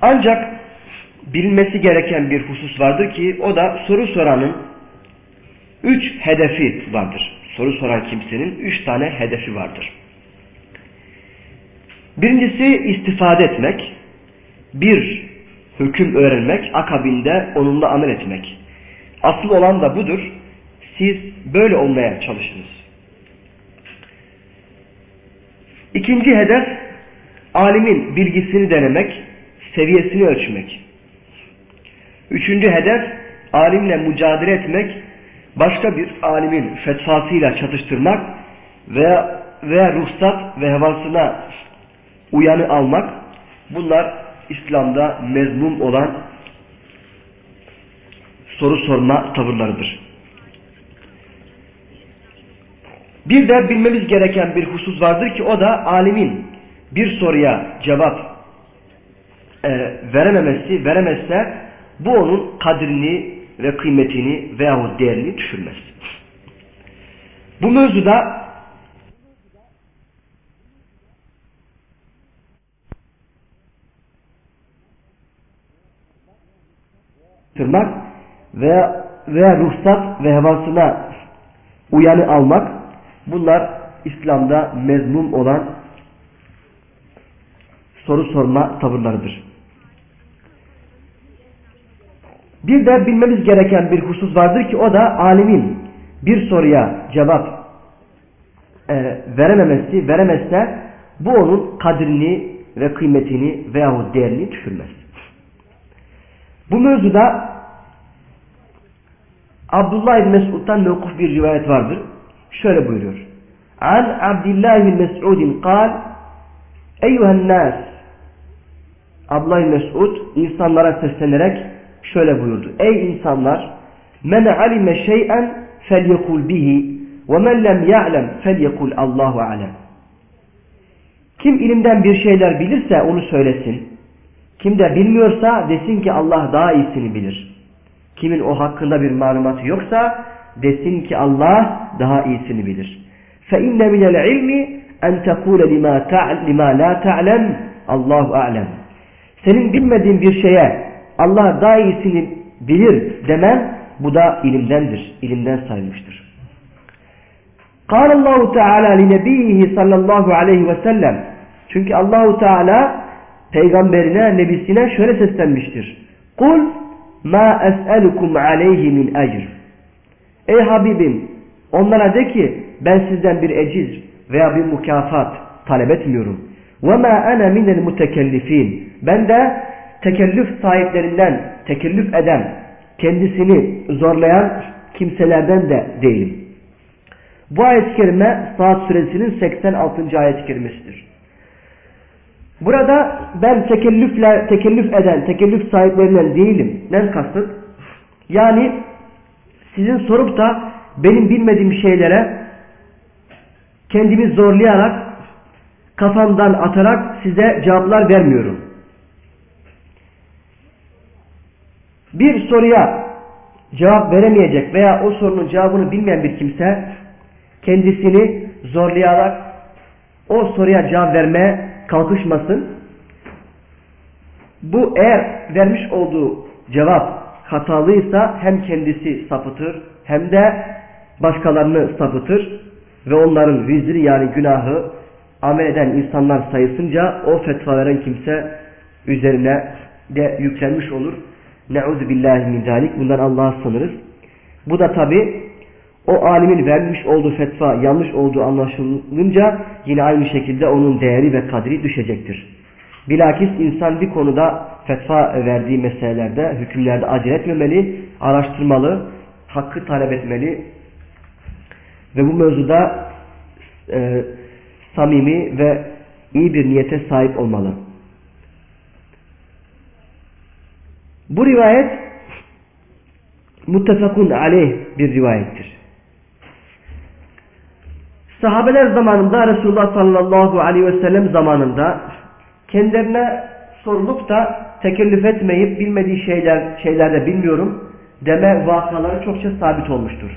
Ancak bilinmesi gereken bir husus vardır ki o da soru soranın üç hedefi vardır. Soru soran kimsenin üç tane hedefi vardır. Birincisi istifade etmek, bir hüküm öğrenmek, akabinde onunla amel etmek. Asıl olan da budur. Siz böyle olmaya çalışınız. İkinci hedef alimin bilgisini denemek, seviyesini ölçmek. Üçüncü hedef alimle mücadele etmek, başka bir alimin fetvasıyla çatıştırmak veya, veya ruhsat ve hevasına uyanı almak. Bunlar İslam'da mezmum olan soru sorma tavırlarıdır. Bir de bilmemiz gereken bir husus vardır ki o da alimin bir soruya cevap e, verememesi, veremezse bu onun kadrini ve kıymetini veyahut değerini düşürmez. Bu mevzuda tırmak veya, veya ruhsat ve hevasına uyanı almak bunlar İslam'da mezmum olan soru sorma tavırlarıdır. Bir de bilmemiz gereken bir husus vardır ki o da alimin bir soruya cevap e, verememesi, veremezse bu onun kadrini ve kıymetini veyahut değerini düşürmez. Bu mevzuda Abdullah ibn Mesud'dan mevkuf bir rivayet vardır. Şöyle buyuruyor. An Abdullah ibn Mesud'in kal Eyyühen nas Abdullah ibn Mesud insanlara seslenerek şöyle buyurdu. Ey insanlar men alime şey'en felyekul bihi ve men lem ya'lem felyekul Allahu alem. Kim ilimden bir şeyler bilirse onu söylesin. Kim de bilmiyorsa desin ki Allah daha iyisini bilir. Kimin o hakkında bir malumatı yoksa desin ki Allah daha iyisini bilir. فَاِنَّ مِنَ الْعِلْمِ اَنْ تَقُولَ لِمَا لَا تَعْلَمْ Allahu alem. Senin bilmediğin bir şeye Allah daha iyisini bilir demen bu da ilimdendir. İlimden sayılmıştır. قال الله Teala لنبيه sallallahu aleyhi ve sellem çünkü Allahu Teala peygamberine, nebisine şöyle seslenmiştir. Kul ma es'elukum aleyhi min ecr. Ey Habibim onlara de ki ben sizden bir ecir veya bir mükafat talep etmiyorum. Ve ma ana minel mutekellifin. Ben de tekellüf sahiplerinden tekellüf eden, kendisini zorlayan kimselerden de değilim. Bu ayet-i kerime Saat suresinin 86. ayet-i kerimesidir. Burada ben tekellüfle, tekellüf eden, tekellüf sahiplerinden değilim. Ne kasıt? Yani sizin sorup da benim bilmediğim şeylere kendimi zorlayarak, kafamdan atarak size cevaplar vermiyorum. Bir soruya cevap veremeyecek veya o sorunun cevabını bilmeyen bir kimse kendisini zorlayarak o soruya cevap vermeye kalkışmasın. Bu eğer vermiş olduğu cevap hatalıysa hem kendisi sapıtır hem de başkalarını sapıtır ve onların vizri yani günahı amel eden insanlar sayısınca o fetva veren kimse üzerine de yüklenmiş olur. Neuzu billahi min zalik. Bundan Allah'a sınırız. Bu da tabi o alimin vermiş olduğu fetva yanlış olduğu anlaşılınca yine aynı şekilde onun değeri ve kadri düşecektir. Bilakis insan bir konuda fetva verdiği meselelerde, hükümlerde acele etmemeli, araştırmalı, hakkı talep etmeli ve bu mevzuda e, samimi ve iyi bir niyete sahip olmalı. Bu rivayet muttefakun aleyh bir rivayettir. Sahabeler zamanında Resulullah sallallahu aleyhi ve sellem zamanında kendilerine sorulup da tekellüf etmeyip bilmediği şeyler şeylerde bilmiyorum deme vakaları çokça sabit olmuştur.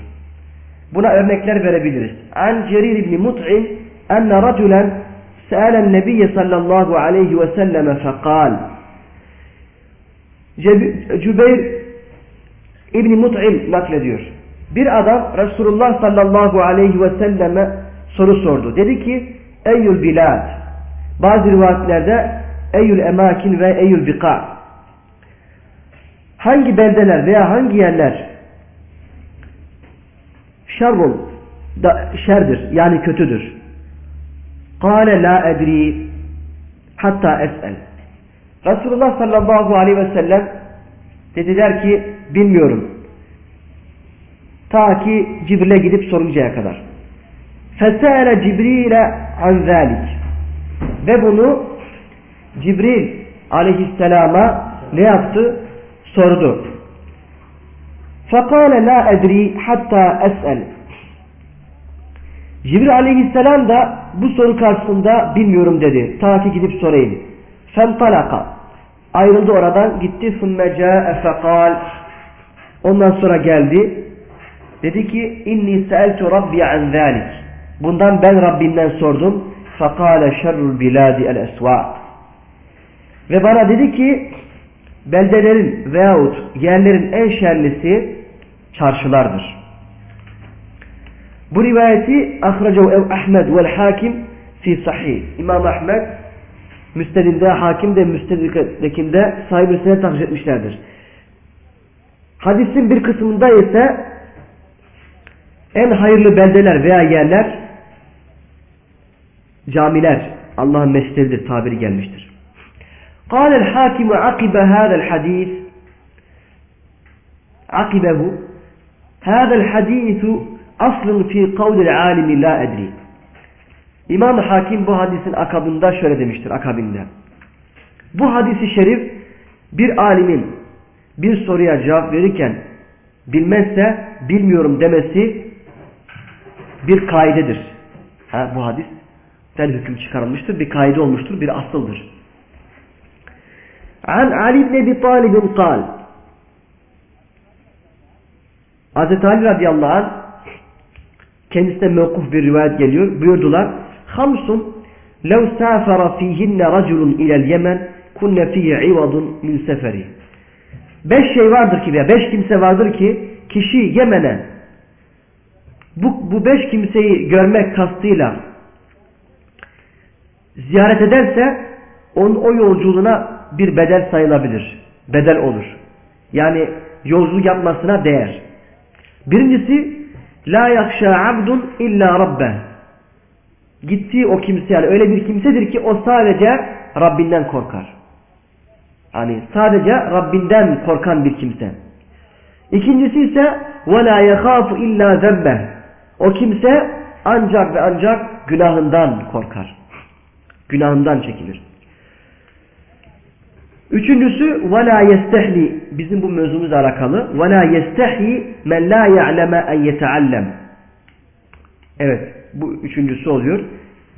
Buna örnekler verebiliriz. An Cerir ibn Mut'im enne raculen se'alen nebiyye sallallahu aleyhi ve selleme fekal Cübeyr İbni Mut'im naklediyor. Bir adam Resulullah sallallahu aleyhi ve selleme soru sordu. Dedi ki Eyyül bilad bazı rivayetlerde Eyyül emakin ve Eyyül bika hangi beldeler veya hangi yerler şerrul da şerdir yani kötüdür. Kale la edri hatta es'el. Resulullah sallallahu aleyhi ve sellem dediler ki bilmiyorum. Ta ki Cibril'e gidip soruncaya kadar. Fesele Cibril'e an zalik. Ve bunu Cibril aleyhisselama ne yaptı? Sordu. Fekale la edri hatta es'el. Cibril aleyhisselam da bu soru karşısında bilmiyorum dedi. Ta ki gidip sorayım. Fentalaka. Ayrıldı oradan gitti. Sümme câe fekal. Ondan sonra geldi. Dedi ki inni seeltu rabbi an zalik. Bundan ben Rabbimden sordum. Fekale şerrul biladi el esvaq. Ve bana dedi ki beldelerin veyahut yerlerin en şerlisi çarşılardır. Bu rivayeti ahracahu ev Ahmed vel hakim fi sahih. İmam Ahmed müstedinde, hakim de müstedikinde sahibi sene tahsis etmişlerdir. Hadisin bir kısmında ise en hayırlı beldeler veya yerler camiler Allah'ın mescididir tabiri gelmiştir. قال الحاكم عقب هذا الحديث عقبه هذا الحديث أصل في قول العالم لا أدري İmam Hakim bu hadisin akabında şöyle demiştir akabinde. Bu hadisi şerif bir alimin bir soruya cevap verirken bilmezse bilmiyorum demesi bir kaidedir. Ha, bu hadis hadisten hüküm çıkarılmıştır. Bir kaide olmuştur. Bir asıldır. An Ali ibn Ebi Talib'in kal. Hazreti Ali radıyallahu anh kendisine mevkuf bir rivayet geliyor. Buyurdular. Hamsun lev safara fihinne raculun ilel yemen kunne fiye ivadun min seferi. Beş şey vardır ki veya beş kimse vardır ki kişi Yemen'e bu, bu beş kimseyi görmek kastıyla ziyaret ederse onun o yolculuğuna bir bedel sayılabilir. Bedel olur. Yani yolculuk yapmasına değer. Birincisi la yakşa abdun illa rabbe. Gittiği o kimse yani öyle bir kimsedir ki o sadece Rabbinden korkar. Yani sadece Rabbinden korkan bir kimse. İkincisi ise وَلَا يَخَافُ اِلَّا ذَنْبَهِ O kimse ancak ve ancak günahından korkar. Günahından çekilir. Üçüncüsü وَلَا يَسْتَحْلِ Bizim bu mevzumuzla alakalı. وَلَا يَسْتَحْلِ مَنْ لَا يَعْلَمَ اَنْ يَتَعَلَّمْ Evet. Bu üçüncüsü oluyor.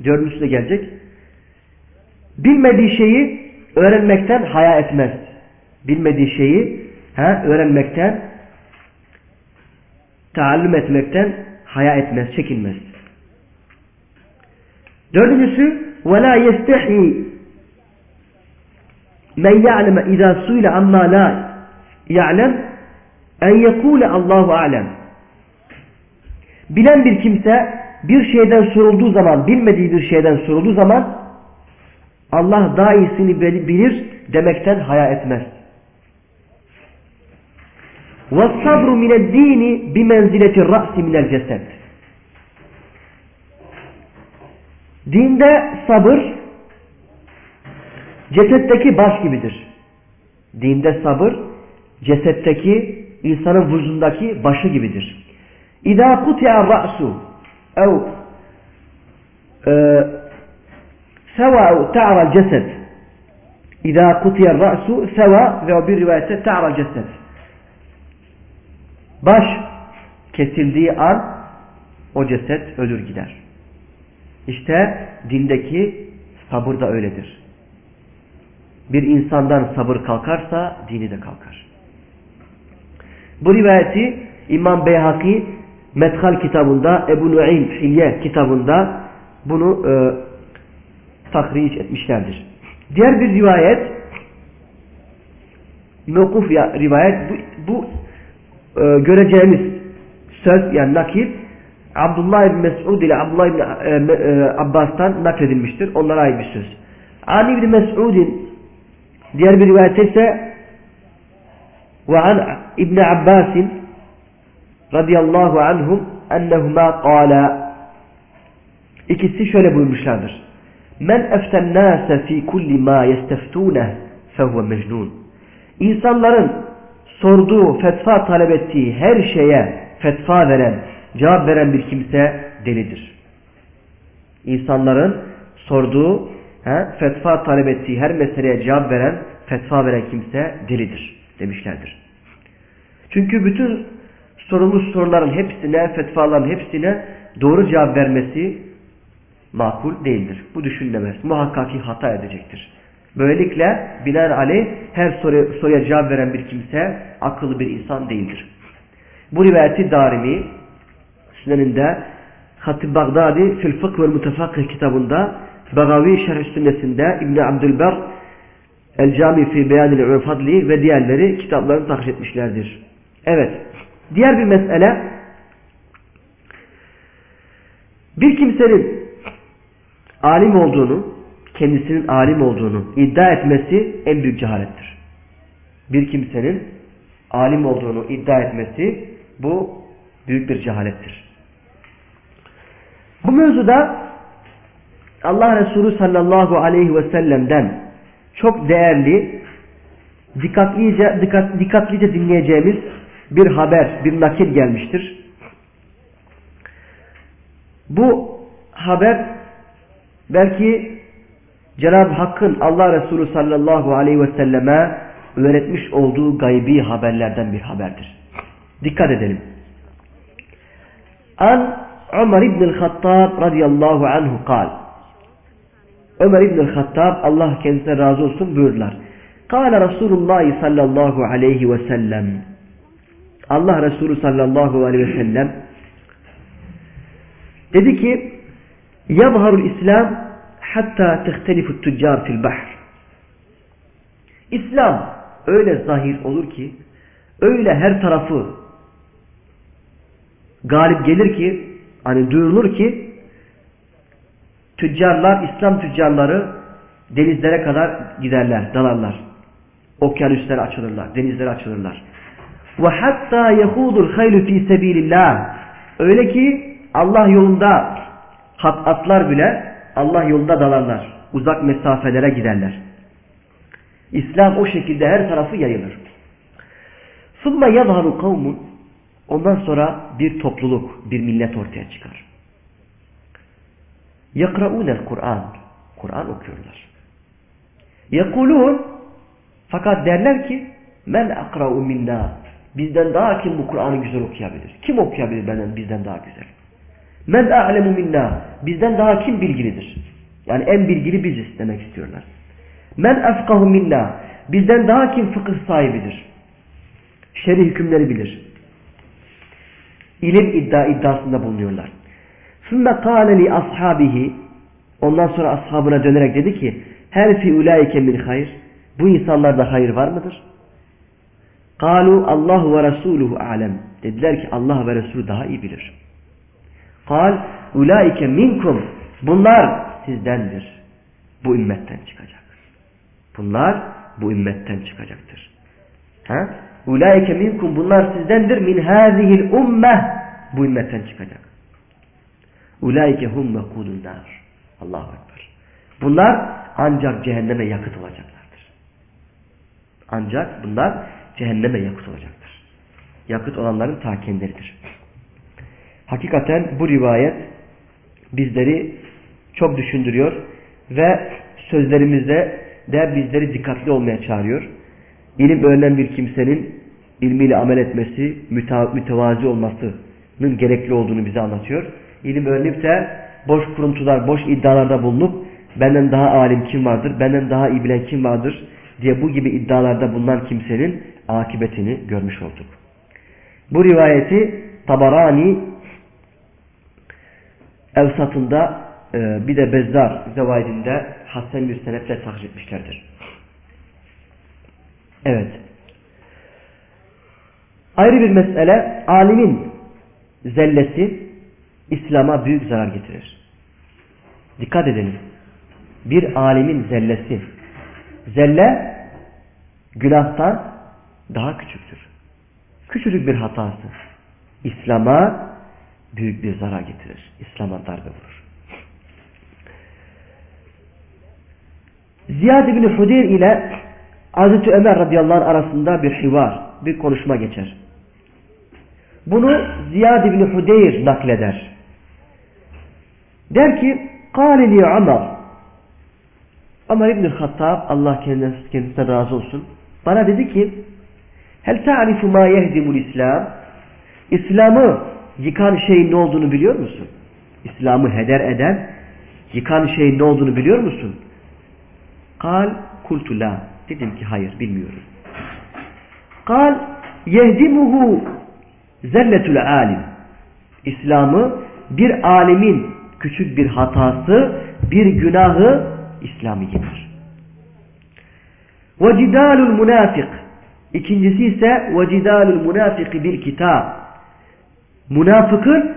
Dördüncüsü de gelecek. Bilmediği şeyi öğrenmekten haya etmez. Bilmediği şeyi ha, öğrenmekten taallüm etmekten haya etmez, çekinmez. Dördüncüsü وَلَا يَسْتَحِي men ya'leme izâ suyla amma la ya'lem en yekule Allahu alem. Bilen bir kimse bir şeyden sorulduğu zaman, bilmediği bir şeyden sorulduğu zaman Allah daha iyisini bilir demekten haya etmez. وَالصَّبْرُ مِنَ الدِّينِ بِمَنْزِلَةِ الرَّأْسِ مِنَ الْجَسَدِ Dinde sabır cesetteki baş gibidir. Dinde sabır cesetteki insanın vücudundaki başı gibidir. İza kutiya ra'su seva ev ta'ra cesed İza kutiya ra'su seva ve bir rivayette ta'ra cesed Baş kesildiği an o ceset ölür gider. İşte dindeki sabır da öyledir. Bir insandan sabır kalkarsa dini de kalkar. Bu rivayeti İmam Beyhaki Methal kitabında, Ebu Nu'im Hilye kitabında bunu e, tahriş etmişlerdir. Diğer bir rivayet mevkuf ya rivayet bu, bu e, göreceğimiz söz yani nakil Abdullah ibn Mes'ud ile Abdullah ibn e, e, Abbas'tan nakledilmiştir. Onlara ait bir söz. Ali ibn Mes'ud'in diğer bir rivayette ise ve an İbn Abbas'in radıyallahu anhum ennehuma qala ikisi şöyle buyurmuşlardır. Men eften nase fi kulli ma yesteftune fehuve mecnun. İnsanların sorduğu, fetva talep ettiği her şeye fetva veren, cevap veren bir kimse delidir. İnsanların sorduğu, he, fetva talep ettiği her meseleye cevap veren, fetva veren kimse delidir demişlerdir. Çünkü bütün sorulmuş soruların hepsine, fetvaların hepsine doğru cevap vermesi makul değildir. Bu düşünülemez. Muhakkaki hata edecektir. Böylelikle binaenaleyh her soruya, soruya cevap veren bir kimse akıllı bir insan değildir. Bu rivayeti Darimi Süneninde Hatib Bagdadi Fil ve Mutefakih kitabında Bagavi Şerh Sünnesinde İbn Abdülber El Cami fi Beyanil Fadli ve diğerleri kitaplarını takip etmişlerdir. Evet. Diğer bir mesele bir kimsenin alim olduğunu, kendisinin alim olduğunu iddia etmesi en büyük cehalettir. Bir kimsenin alim olduğunu iddia etmesi bu büyük bir cehalettir. Bu mevzuda Allah Resulü sallallahu aleyhi ve sellem'den çok değerli, dikkatlice, dikkat, dikkatlice dinleyeceğimiz bir haber, bir nakil gelmiştir. Bu haber belki Cenab-ı Hakk'ın Allah Resulü sallallahu aleyhi ve selleme öğretmiş olduğu gaybi haberlerden bir haberdir. Dikkat edelim. An Ömer İbn-i Hattab radıyallahu anhu kal. Ömer İbn-i Hattab Allah kendisine razı olsun buyurdular. Kale Resulullah sallallahu aleyhi ve sellem. Allah Resulü sallallahu aleyhi ve sellem dedi ki yabharul İslam hatta tehtelifut tüccar fil bahr İslam öyle zahir olur ki öyle her tarafı galip gelir ki hani duyurulur ki tüccarlar, İslam tüccarları denizlere kadar giderler, dalarlar. Okyanüslere açılırlar, denizlere açılırlar. Ve hatta yehudul haylu fi sebilillah. Öyle ki Allah yolunda hat atlar bile Allah yolunda dalarlar. Uzak mesafelere giderler. İslam o şekilde her tarafı yayılır. Summa yadharu kavmun Ondan sonra bir topluluk, bir millet ortaya çıkar. Yakraunel Kur'an. Kur'an okuyorlar. Yekulun fakat derler ki men akra'u minna bizden daha kim bu Kur'an'ı güzel okuyabilir? Kim okuyabilir benden bizden daha güzel? Men a'lemu minna bizden daha kim bilgilidir? Yani en bilgili biziz demek istiyorlar. Men efkahu minna bizden daha kim fıkıh sahibidir? Şer'i hükümleri bilir ilim iddia iddiasında bulunuyorlar. Sümme kâle ashabihi ondan sonra ashabına dönerek dedi ki her fi ulaike min hayır bu insanlarda hayır var mıdır? Allahu ve Resuluhu alem. Dediler ki Allah ve Resulü daha iyi bilir. Kal ulaike minkum bunlar sizdendir. Bu ümmetten çıkacak. Bunlar bu ümmetten çıkacaktır. Ha? Ulaike minkum bunlar sizdendir min hâzihil ummeh bu ümmetten çıkacak. Ulaike hum mekudun nar. Allahu Ekber. Bunlar ancak cehenneme yakıt olacaklardır. Ancak bunlar cehenneme yakıt olacaktır. Yakıt olanların ta kendileridir. Hakikaten bu rivayet bizleri çok düşündürüyor ve sözlerimizde de bizleri dikkatli olmaya çağırıyor. İlim öğrenen bir kimsenin ilmiyle amel etmesi, mütevazi olmasının gerekli olduğunu bize anlatıyor. İlim öğrenip de boş kuruntular, boş iddialarda bulunup benden daha alim kim vardır, benden daha iyi bilen kim vardır diye bu gibi iddialarda bulunan kimsenin akıbetini görmüş olduk. Bu rivayeti Tabarani Evsat'ında e, bir de Bezzar Zevaidinde Hasan bir senetle takip etmişlerdir. Evet. Ayrı bir mesele alimin zellesi İslam'a büyük zarar getirir. Dikkat edelim. Bir alimin zellesi. Zelle günahtan daha küçüktür. Küçücük bir hatası. İslam'a büyük bir zarar getirir. İslam'a darbe vurur. Ziyad bin Hudeyr ile Hazreti Ömer radıyallahu anh arasında bir hivar, bir konuşma geçer. Bunu Ziyad bin Hudeyr nakleder. Der ki, قال لي Ömer Ömer İbn Hattab Allah kendisine razı olsun. Bana dedi ki Hel ta'rifu ma yehdimul İslam? İslam'ı yıkan şeyin ne olduğunu biliyor musun? İslam'ı heder eden yıkan şeyin ne olduğunu biliyor musun? Kal kultu la. Dedim ki hayır bilmiyorum. Kal yehdimuhu zelletül alim. İslam'ı bir alimin küçük bir hatası, bir günahı İslam'ı yıkar. Ve cidalul münafık. İkincisi ise münafık bil kitab. Münafıkın,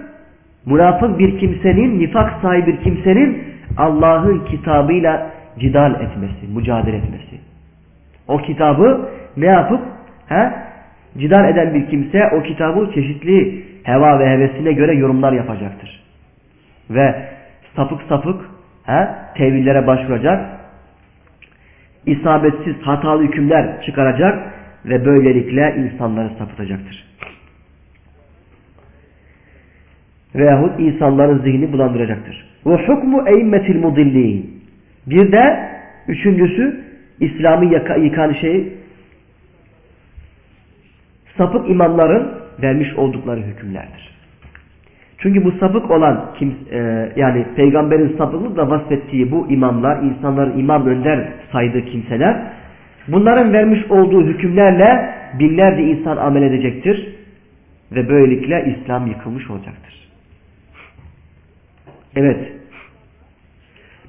münafık bir kimsenin, nifak sahibi bir kimsenin Allah'ın kitabıyla cidal etmesi, mücadele etmesi. O kitabı ne yapıp he, cidal eden bir kimse o kitabı çeşitli heva ve hevesine göre yorumlar yapacaktır. Ve sapık sapık he, tevillere başvuracak, isabetsiz hatalı hükümler çıkaracak ve böylelikle insanları sapıtacaktır. Veyahut insanların zihni bulandıracaktır. Ve hukmu eymmetil mudillin. Bir de üçüncüsü İslam'ı yıkan şey sapık imamların vermiş oldukları hükümlerdir. Çünkü bu sapık olan kim, e, yani peygamberin sapıklıkla vasfettiği bu imamlar, insanların imam önder saydığı kimseler bunların vermiş olduğu hükümlerle binlerce insan amel edecektir ve böylelikle İslam yıkılmış olacaktır. Evet.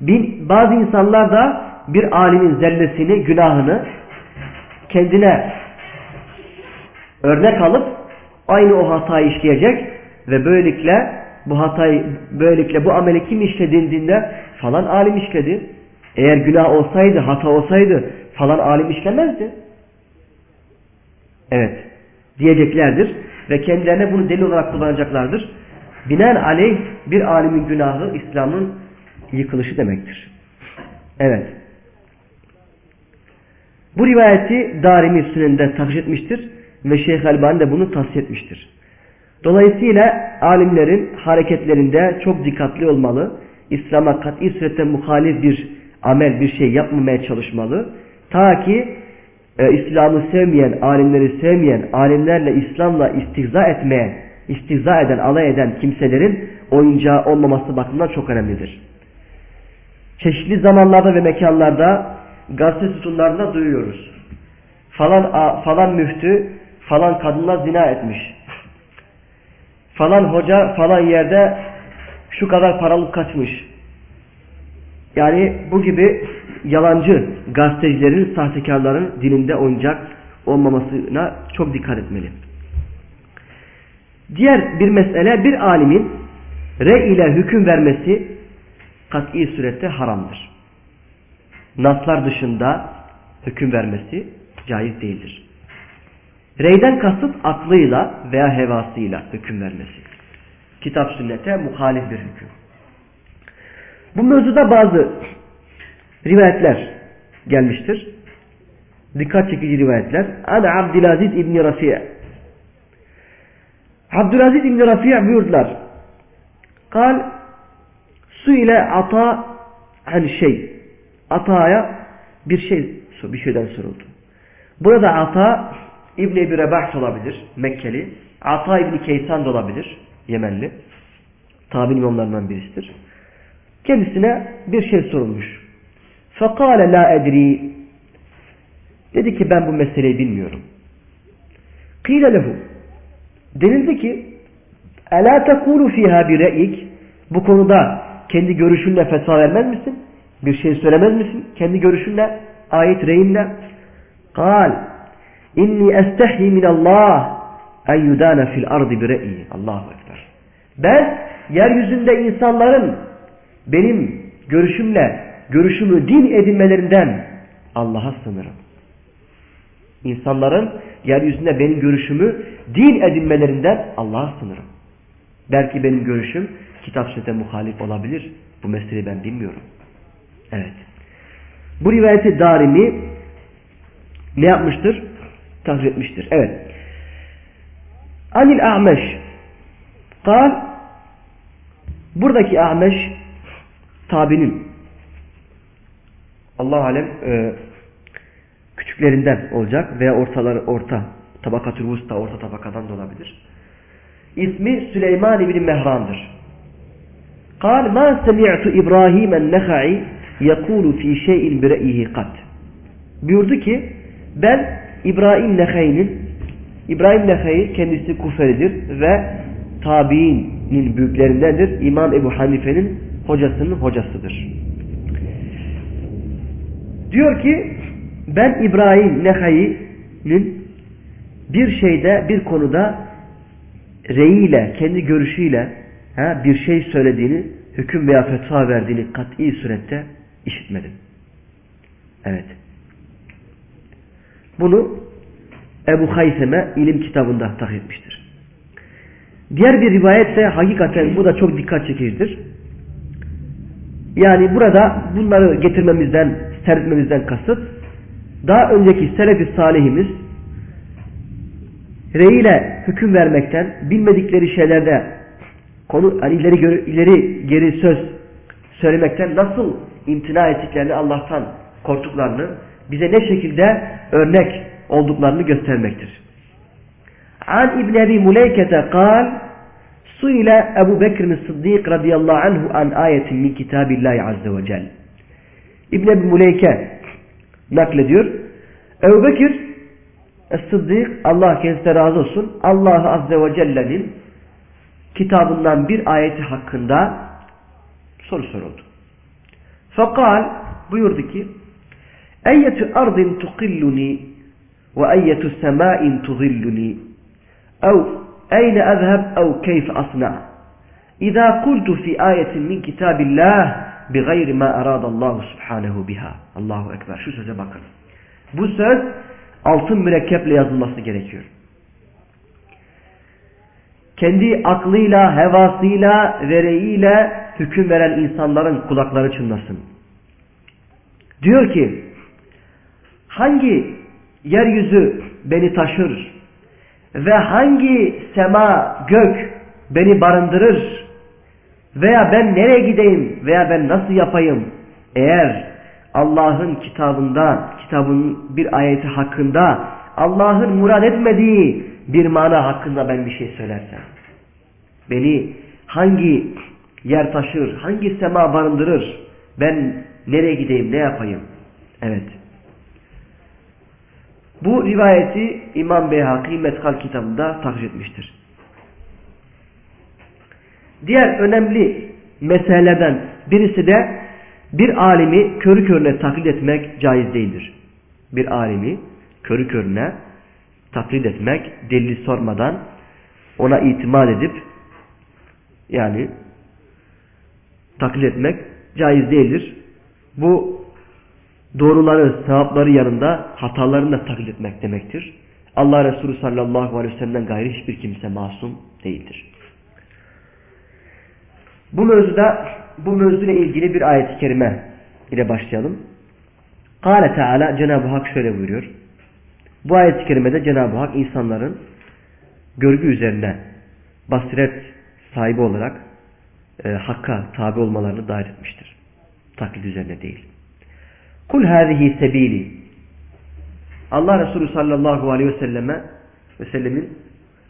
Bin, bazı insanlar da bir alimin zellesini, günahını kendine örnek alıp aynı o hatayı işleyecek ve böylelikle bu hatayı böylelikle bu ameli kim işledildiğinde falan alim işledi. Eğer günah olsaydı, hata olsaydı falan alim işlemezdi. Evet. Diyeceklerdir. Ve kendilerine bunu delil olarak kullanacaklardır. Binaenaleyh bir alimin günahı İslam'ın yıkılışı demektir. Evet. Bu rivayeti Darimi Sünen'de takip etmiştir ve Şeyh Albani de bunu tavsiye etmiştir. Dolayısıyla alimlerin hareketlerinde çok dikkatli olmalı. İslam'a kat'i surette muhalif bir amel, bir şey yapmamaya çalışmalı. Ta ki e, İslam'ı sevmeyen, alimleri sevmeyen, alimlerle İslam'la istihza etmeye, istihza eden, alay eden kimselerin oyuncağı olmaması bakımından çok önemlidir. Çeşitli zamanlarda ve mekanlarda gazete sütunlarında duyuyoruz. Falan, falan müftü falan kadınla zina etmiş. Falan hoca falan yerde şu kadar paralık kaçmış. Yani bu gibi yalancı gazetecilerin, sahtekarların dilinde oyuncak olmamasına çok dikkat etmeli. Diğer bir mesele bir alimin re ile hüküm vermesi kat'i surette haramdır. Naslar dışında hüküm vermesi caiz değildir. Reyden kasıt aklıyla veya hevasıyla hüküm vermesi. Kitap sünnete muhalif bir hüküm. Bu mevzuda bazı rivayetler gelmiştir. Dikkat çekici rivayetler. Ana Abdülaziz İbni Rafi'ye. Abdülaziz İbni Rafi'ye buyurdular. Kal su ile ata hani şey ataya bir şey bir şeyden soruldu. Burada ata İbni Ebi Rebah olabilir. Mekkeli. Ata İbni Keysan da olabilir. Yemenli. Tabi imamlarından birisidir. Kendisine bir şey sorulmuş. Fekale la edri. Dedi ki ben bu meseleyi bilmiyorum. Kile lehu. Denildi ki tekulu fiha bir re'ik. Bu konuda kendi görüşünle fetva vermez misin? Bir şey söylemez misin? Kendi görüşünle, ayet reyinle. Kal inni estehyi minallah en yudana fil ardı bir re'i. Allahu Ekber. Ben yeryüzünde insanların benim görüşümle görüşümü din edinmelerinden Allah'a sınırım. İnsanların yeryüzünde benim görüşümü din edinmelerinden Allah'a sınırım. Belki benim görüşüm kitap sünnete muhalif olabilir. Bu meseleyi ben bilmiyorum. Evet. Bu rivayeti Darimi ne yapmıştır? Tahrir etmiştir. Evet. Anil A'meş Kal Buradaki A'meş tabinin Allah alem e, küçüklerinden olacak veya ortaları orta tabakatül vusta orta tabakadan da olabilir. İsmi Süleyman ibn Mehran'dır. قال ما سمعت إبراهيم النخعي يقول في شيء برأيه قط. Buyurdu ki ben İbrahim Nehay'nin İbrahim Nehay kendisi Kufelidir ve tabiinin büyüklerindendir. İmam Ebu Hanife'nin hocasının hocasıdır. Diyor ki ben İbrahim Nehay'nin bir şeyde bir konuda reyiyle kendi görüşüyle ha, bir şey söylediğini hüküm veya fetva verdiğini kat'i surette işitmedim. Evet. Bunu Ebu Hayseme ilim kitabında tahrir etmiştir. Diğer bir rivayet de hakikaten bu da çok dikkat çekicidir. Yani burada bunları getirmemizden, serdetmemizden kasıt daha önceki selef-i salihimiz reyiyle hüküm vermekten bilmedikleri şeylerde konu hani ileri, ileri geri söz söylemekten nasıl imtina ettiklerini Allah'tan korktuklarını bize ne şekilde örnek olduklarını göstermektir. An İbn Ebi Muleykete kal Suile Ebu Bekir'in Sıddık radıyallahu anhu an ayetin min kitabillahi azze ve celle. İbn Ebi Muleyke naklediyor. Ebu Bekir Sıddık Allah kendisine razı olsun Allah azze ve celle'nin kitabından bir ayeti hakkında soru soruldu. Fakal buyurdu ki Eyyetü ardin tukilluni ve eyyetü semâin tuzilluni ev eyne ezheb ev keyf asna İzâ kultu fi ayetin min kitabillah bi gayri ma aradallahu subhanehu biha. Allahu Ekber. Şu söze bakın. Bu söz altın mürekkeple yazılması gerekiyor kendi aklıyla, hevasıyla, vereyiyle hüküm veren insanların kulakları çınlasın. Diyor ki, hangi yeryüzü beni taşır ve hangi sema, gök beni barındırır veya ben nereye gideyim veya ben nasıl yapayım eğer Allah'ın kitabında, kitabın bir ayeti hakkında Allah'ın murad etmediği bir mana hakkında ben bir şey söylersem, beni hangi yer taşır, hangi sema barındırır, ben nereye gideyim, ne yapayım? Evet. Bu rivayeti İmam Beyhaki Metkal kitabında takdir etmiştir. Diğer önemli meselelerden birisi de bir alimi körü körüne taklit etmek caiz değildir. Bir alimi körü körüne taklit etmek, delili sormadan ona itimat edip yani taklit etmek caiz değildir. Bu doğruları, sevapları yanında hatalarını da taklit etmek demektir. Allah Resulü sallallahu aleyhi ve sellem'den gayri hiçbir kimse masum değildir. Bu mevzuda bu mevzuyla ilgili bir ayet-i kerime ile başlayalım. Kale Teala Cenab-ı Hak şöyle buyuruyor. Bu ayet-i kerimede Cenab-ı Hak insanların görgü üzerine basiret sahibi olarak e, hakka tabi olmalarını dair etmiştir. Taklit üzerine değil. Kul hâzihi sebili Allah Resulü sallallahu aleyhi ve selleme ve sellemin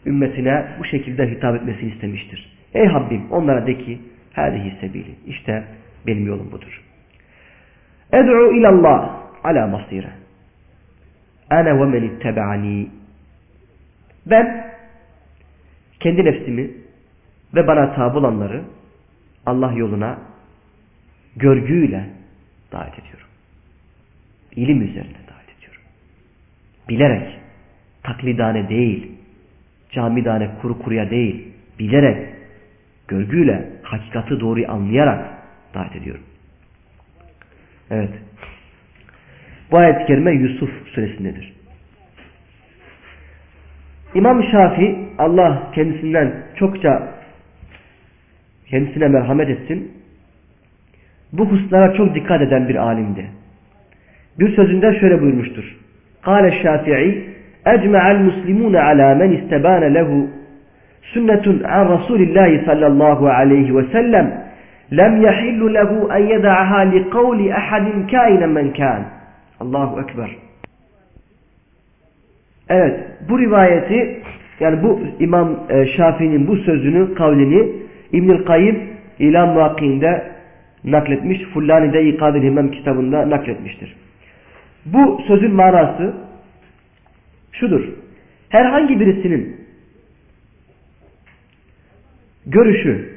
ümmetine bu şekilde hitap etmesini istemiştir. Ey Habbim onlara de ki hâzihi sebili. İşte benim yolum budur. Ed'u ilallah ala basire. Ana ve men ittebe'ani. Ben kendi nefsimi ve bana tabi olanları Allah yoluna görgüyle davet ediyorum. İlim üzerine davet ediyorum. Bilerek, taklidane değil, camidane kuru kuruya değil, bilerek, görgüyle, hakikati doğruyu anlayarak davet ediyorum. Evet. Bu ayet-i kerime Yusuf suresindedir. İmam Şafi Allah kendisinden çokça kendisine merhamet etsin. Bu hususlara çok dikkat eden bir alimdi. Bir sözünde şöyle buyurmuştur. Kale Şafii ecma'al muslimun ala men istebane lehu sünnetun an Resulillahi sallallahu aleyhi ve sellem lem yahillu lehu en yeda'aha li kavli ahadin kainen men kan. Allahu Ekber. Evet bu rivayeti yani bu İmam e, Şafii'nin bu sözünü kavlini İbnül Kayyim İlan Muakki'inde nakletmiş. Fullani'de İkadil Himem kitabında nakletmiştir. Bu sözün manası şudur. Herhangi birisinin görüşü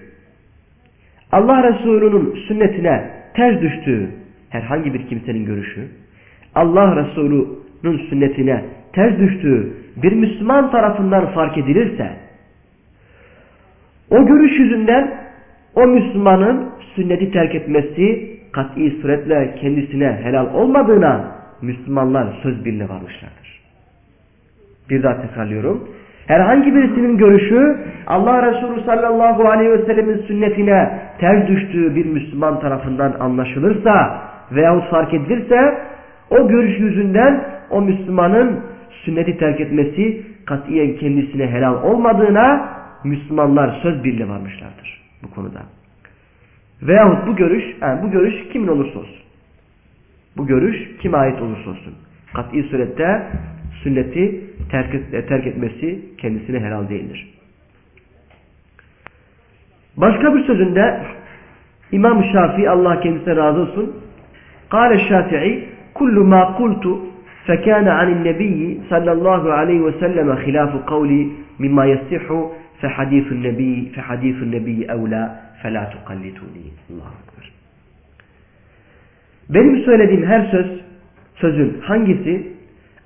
Allah Resulü'nün sünnetine ters düştüğü herhangi bir kimsenin görüşü Allah Resulü'nün sünnetine ters düştüğü bir Müslüman tarafından fark edilirse o görüş yüzünden o Müslümanın sünneti terk etmesi kat'i suretle kendisine helal olmadığına Müslümanlar söz birliğine varmışlardır. Bir daha tekrarlıyorum. Herhangi birisinin görüşü Allah Resulü sallallahu aleyhi ve sellemin sünnetine ters düştüğü bir Müslüman tarafından anlaşılırsa veyahut fark edilirse o görüş yüzünden o Müslümanın sünneti terk etmesi katiyen kendisine helal olmadığına Müslümanlar söz birliği varmışlardır bu konuda. Veyahut bu görüş, yani bu görüş kimin olursa olsun. Bu görüş kime ait olursa olsun. Kat'i surette sünneti terk, et, terk etmesi kendisine helal değildir. Başka bir sözünde İmam Şafii Allah kendisine razı olsun. Kale Şafii kullu ma kultu fekâne anin nebiyyi sallallahu aleyhi ve selleme hilâfu kavli mimma yessihu fehadîfun nebiyyi fehadîfun nebiyyi evlâ felâ tukallitûni. Allahu Ekber. Benim söylediğim her söz, sözün hangisi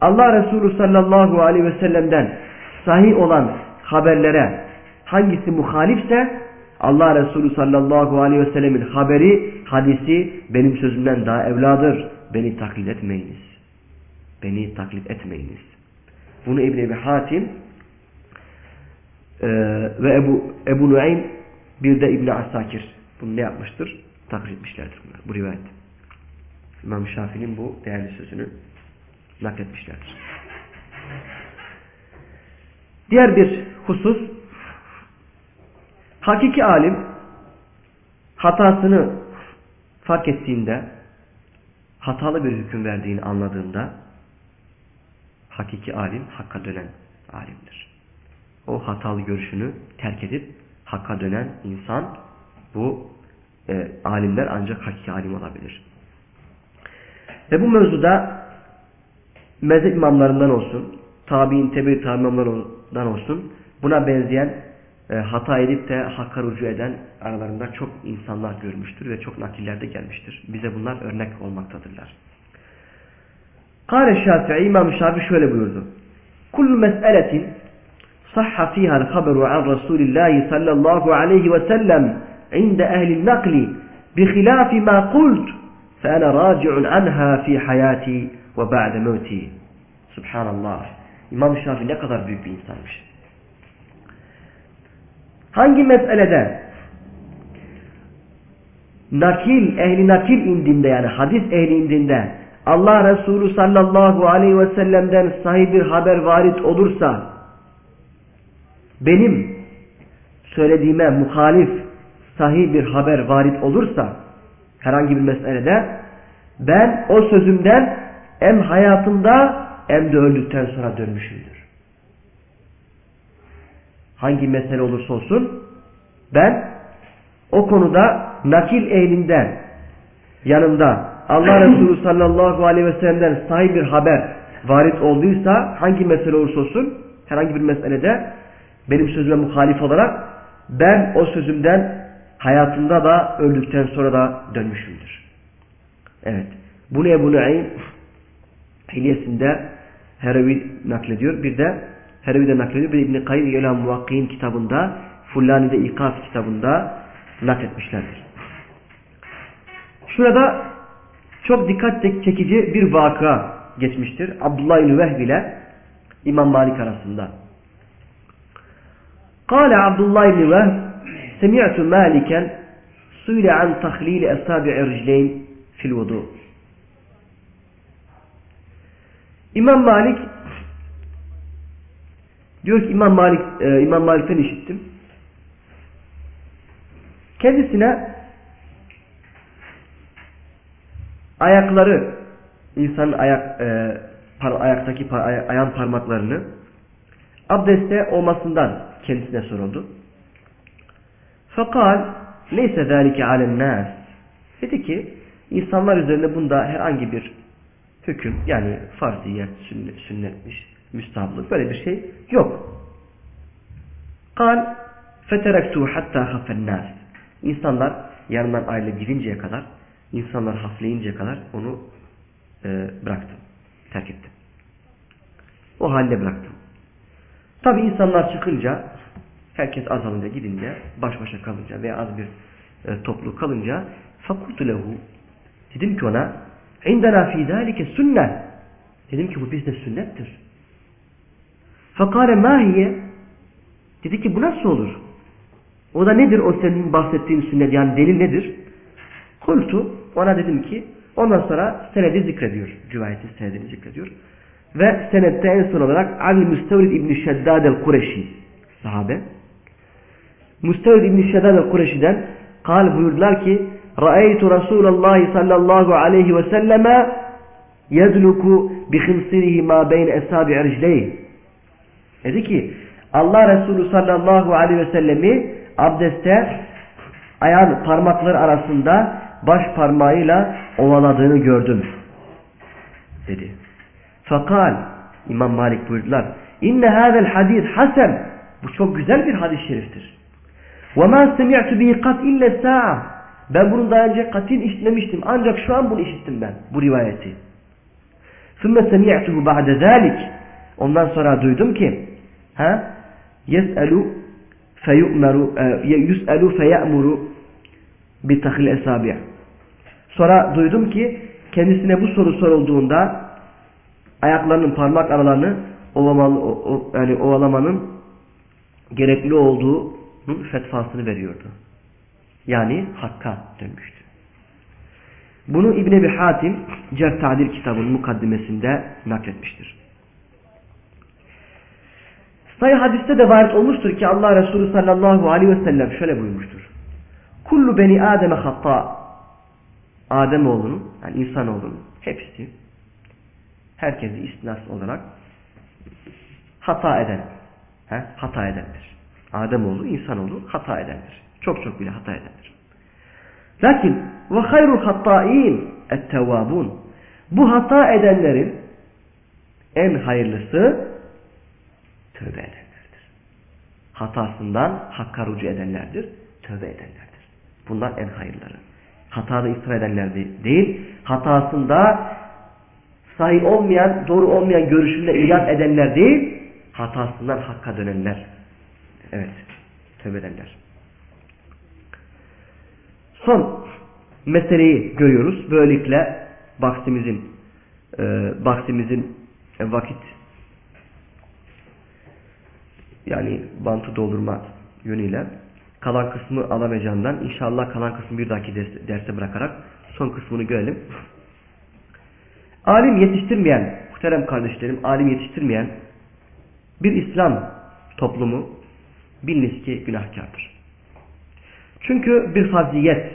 Allah Resulü sallallahu aleyhi ve sellem'den sahih olan haberlere hangisi muhalifse Allah Resulü sallallahu aleyhi ve sellemin haberi, hadisi benim sözümden daha evladır. Beni taklit etmeyiniz. Beni taklit etmeyiniz. Bunu İbn Ebi Hatim e, ve Ebu, Ebu Nuaym bir de İbn Asakir bunu ne yapmıştır? Taklit etmişlerdir bunlar, bu rivayet. İmam Şafii'nin bu değerli sözünü nakletmişlerdir. Diğer bir husus hakiki alim hatasını fark ettiğinde hatalı bir hüküm verdiğini anladığında hakiki alim hakka dönen alimdir. O hatalı görüşünü terk edip hakka dönen insan bu e, alimler ancak hakiki alim olabilir. Ve bu mevzuda mezhep imamlarından olsun, tabi'in tebe tabi imamlarından olsun buna benzeyen e, hata edip de hakka rücu eden aralarında çok insanlar görmüştür ve çok nakillerde gelmiştir. Bize bunlar örnek olmaktadırlar. Kâre Şafi'i İmam Şafi şöyle buyurdu. Kullu mes'eletin sahha fiha al-haberu an Resulillahi sallallahu aleyhi ve sellem inde ehlil nakli bihilafi ma kult fe ana raci'un anha fi hayati ve ba'de mevti. Subhanallah. İmam Şafii ne kadar büyük bir insanmış. Hangi meselede nakil, ehli nakil indinde yani hadis ehli indinde Allah Resulü sallallahu aleyhi ve sellem'den sahih bir haber varit olursa benim söylediğime muhalif sahih bir haber varit olursa herhangi bir meselede ben o sözümden hem hayatımda hem de öldükten sonra dönmüşümdür. Hangi mesele olursa olsun ben o konuda nakil ehlinden yanında Allah Resulü sallallahu aleyhi ve sellem'den sahih bir haber varit olduysa hangi mesele olursa olsun herhangi bir meselede benim sözüme muhalif olarak ben o sözümden hayatımda da öldükten sonra da dönmüşümdür. Evet. Bunu Ebu Nu'aym Hilyesinde Herevi naklediyor. Bir de Herevi de naklediyor. Bir İbn-i Kayyum Yela Muvakki'in kitabında Fullani'de İkaf kitabında nakletmişlerdir. Şurada çok dikkat çekici bir vaka geçmiştir. Abdullah İbni Vehb ile İmam Malik arasında. Kale Abdullah İbni Vehb Semi'tu Maliken Suyle an tahlili esabi'i ricleyn fil vudu. İmam Malik diyor ki İmam Malik e, İmam Malik'ten işittim. Kendisine ayakları insanın ayak e, par, ayaktaki par, ay, ayağın parmaklarını abdestte olmasından kendisine soruldu. Fakal neyse zâlike alennâs dedi ki insanlar üzerinde bunda herhangi bir hüküm yani farziyet, sünnet, sünnetmiş, müstahaplık böyle bir şey yok. Kal feterektu hatta hafennâs İnsanlar yanından aile gidinceye kadar insanlar hafleyinceye kadar onu e, bıraktım. Terk ettim. O halde bıraktım. Tabi insanlar çıkınca herkes azalınca gidince baş başa kalınca veya az bir e, topluluk kalınca fakultu lehu dedim ki ona indena fi zalike sünnet dedim ki bu bizde sünnettir. Fakale mahiye dedi ki bu nasıl olur? O da nedir o senin bahsettiğin sünnet yani delil nedir? Kultu ona dedim ki ondan sonra senedi zikrediyor. Cüvayeti senedini zikrediyor. Ve senette en son olarak Ali Müstevrid İbni Şeddad el-Kureşi sahabe. Müstevrid İbni Şeddad el-Kureşi'den kal buyurdular ki Ra'eytu Resulallah sallallahu aleyhi ve selleme yedluku bi khimsirihi ma beyne esabi ricleyn. Dedi ki Allah Resulü sallallahu aleyhi ve sellemi abdestte ayağın parmakları arasında baş parmağıyla ovaladığını gördüm. Dedi. Fakal İmam Malik buyurdular. İnne hâzel hadis hasen. Bu çok güzel bir hadis-i şeriftir. وَمَا سَمِعْتُ بِهِ قَتْ اِلَّا سَاعَ Ben bunu daha önce katil işitmemiştim. Ancak şu an bunu işittim ben. Bu rivayeti. ثُمَّ سَمِعْتُهُ بَعْدَ ذَٰلِكِ Ondan sonra duydum ki ha يَسْأَلُ فَيُؤْمَرُ يُسْأَلُ فَيَأْمُرُ بِتَخِلْ اَسَابِعِ Sonra duydum ki kendisine bu soru sorulduğunda ayaklarının parmak aralarını ovamalı, o, yani ovalamanın gerekli olduğunun fetvasını veriyordu. Yani hakka dönmüştü. Bunu İbn Ebi Hatim Cerh kitabının mukaddimesinde nakletmiştir. Sayı hadiste de varit olmuştur ki Allah Resulü sallallahu aleyhi ve sellem şöyle buyurmuştur. Kullu beni Adem'e hatta Ademoğlunun yani insanoğlunun hepsi herkesi isnas olarak hata eden he, hata edendir. Ademoğlu insanoğlu hata edendir. Çok çok bile hata edendir. Lakin ve hayrul hatta'in ettevvabun bu hata edenlerin en hayırlısı tövbe edenlerdir. Hatasından hakka rucu edenlerdir. Tövbe edenlerdir. Bunlar en hayırları hatada ısrar edenler değil, hatasında sahih olmayan, doğru olmayan görüşünde ilan edenler değil, hatasından hakka dönenler. Evet, tövbe edenler. Son meseleyi görüyoruz. Böylelikle bahsimizin e, bahsimizin vakit yani bantı doldurma yönüyle kalan kısmı alamayacağından inşallah kalan kısmı bir dahaki derse, derse bırakarak son kısmını görelim. Alim yetiştirmeyen, muhterem kardeşlerim, alim yetiştirmeyen bir İslam toplumu biliniz ki günahkardır. Çünkü bir faziyet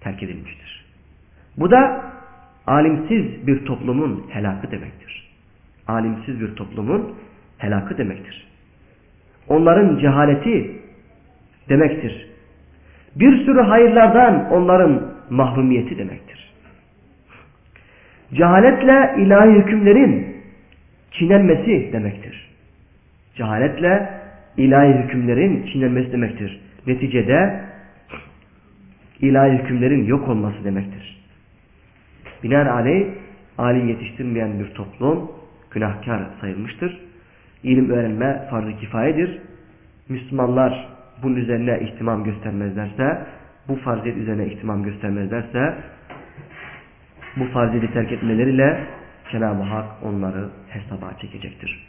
terk edilmiştir. Bu da alimsiz bir toplumun helakı demektir. Alimsiz bir toplumun helakı demektir. Onların cehaleti demektir. Bir sürü hayırlardan onların mahrumiyeti demektir. Cehaletle ilahi hükümlerin çiğnenmesi demektir. Cehaletle ilahi hükümlerin çiğnenmesi demektir. Neticede ilahi hükümlerin yok olması demektir. Binaenaleyh alim yetiştirmeyen bir toplum günahkar sayılmıştır. İlim öğrenme farz-ı kifayedir. Müslümanlar bunun üzerine ihtimam göstermezlerse, bu farziyet üzerine ihtimam göstermezlerse, bu farziyeti terk etmeleriyle Cenab-ı Hak onları hesaba çekecektir.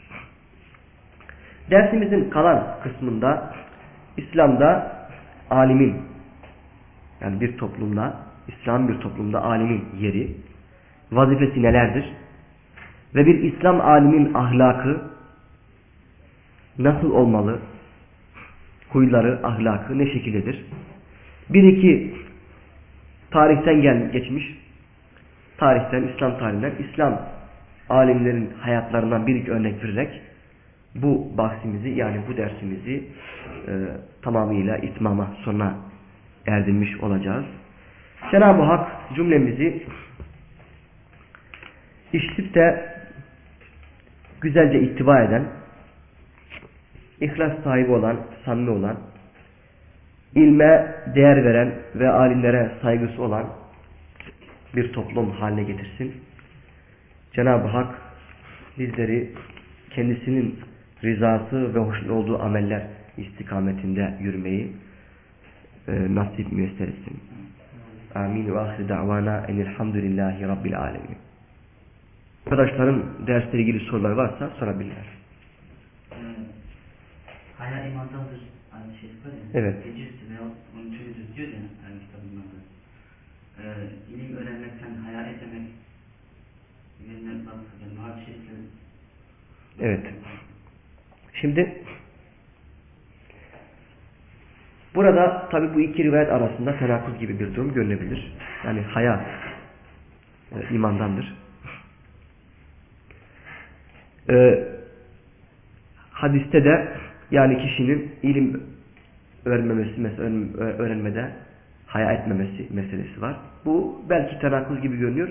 Dersimizin kalan kısmında İslam'da alimin yani bir toplumda, İslam bir toplumda alimin yeri, vazifesi nelerdir? Ve bir İslam alimin ahlakı nasıl olmalı? Huyları, ahlakı ne şekildedir? Bir iki tarihten gel geçmiş, tarihten, İslam tarihinden, İslam alimlerin hayatlarından bir iki örnek vererek bu bahsimizi yani bu dersimizi e, tamamıyla itmama sonuna erdirmiş olacağız. Cenab-ı Hak cümlemizi işitip de güzelce ittiba eden, ihlas sahibi olan, samimi olan, ilme değer veren ve alimlere saygısı olan bir toplum haline getirsin. Cenab-ı Hak bizleri kendisinin rızası ve hoşnut olduğu ameller istikametinde yürümeyi e, nasip etsin. Amin ve ahir da'vana enilhamdülillahi rabbil alemin. Arkadaşların dersle ilgili sorular varsa sorabilirler. Ee, Hayal imandandır. Aynı şey var ya. Evet. Gecesi veya onun türüdür diyor ya yani kitabında da. Ee, ilim öğrenmekten hayal baksa yani hadis şeriflerin Evet. Şimdi burada tabi bu iki rivayet arasında tenakuz gibi bir durum görülebilir. Yani haya e, imandandır. E, hadiste de yani kişinin ilim öğrenmemesi, öğrenmede haya etmemesi meselesi var. Bu belki tenakuz gibi görünüyor.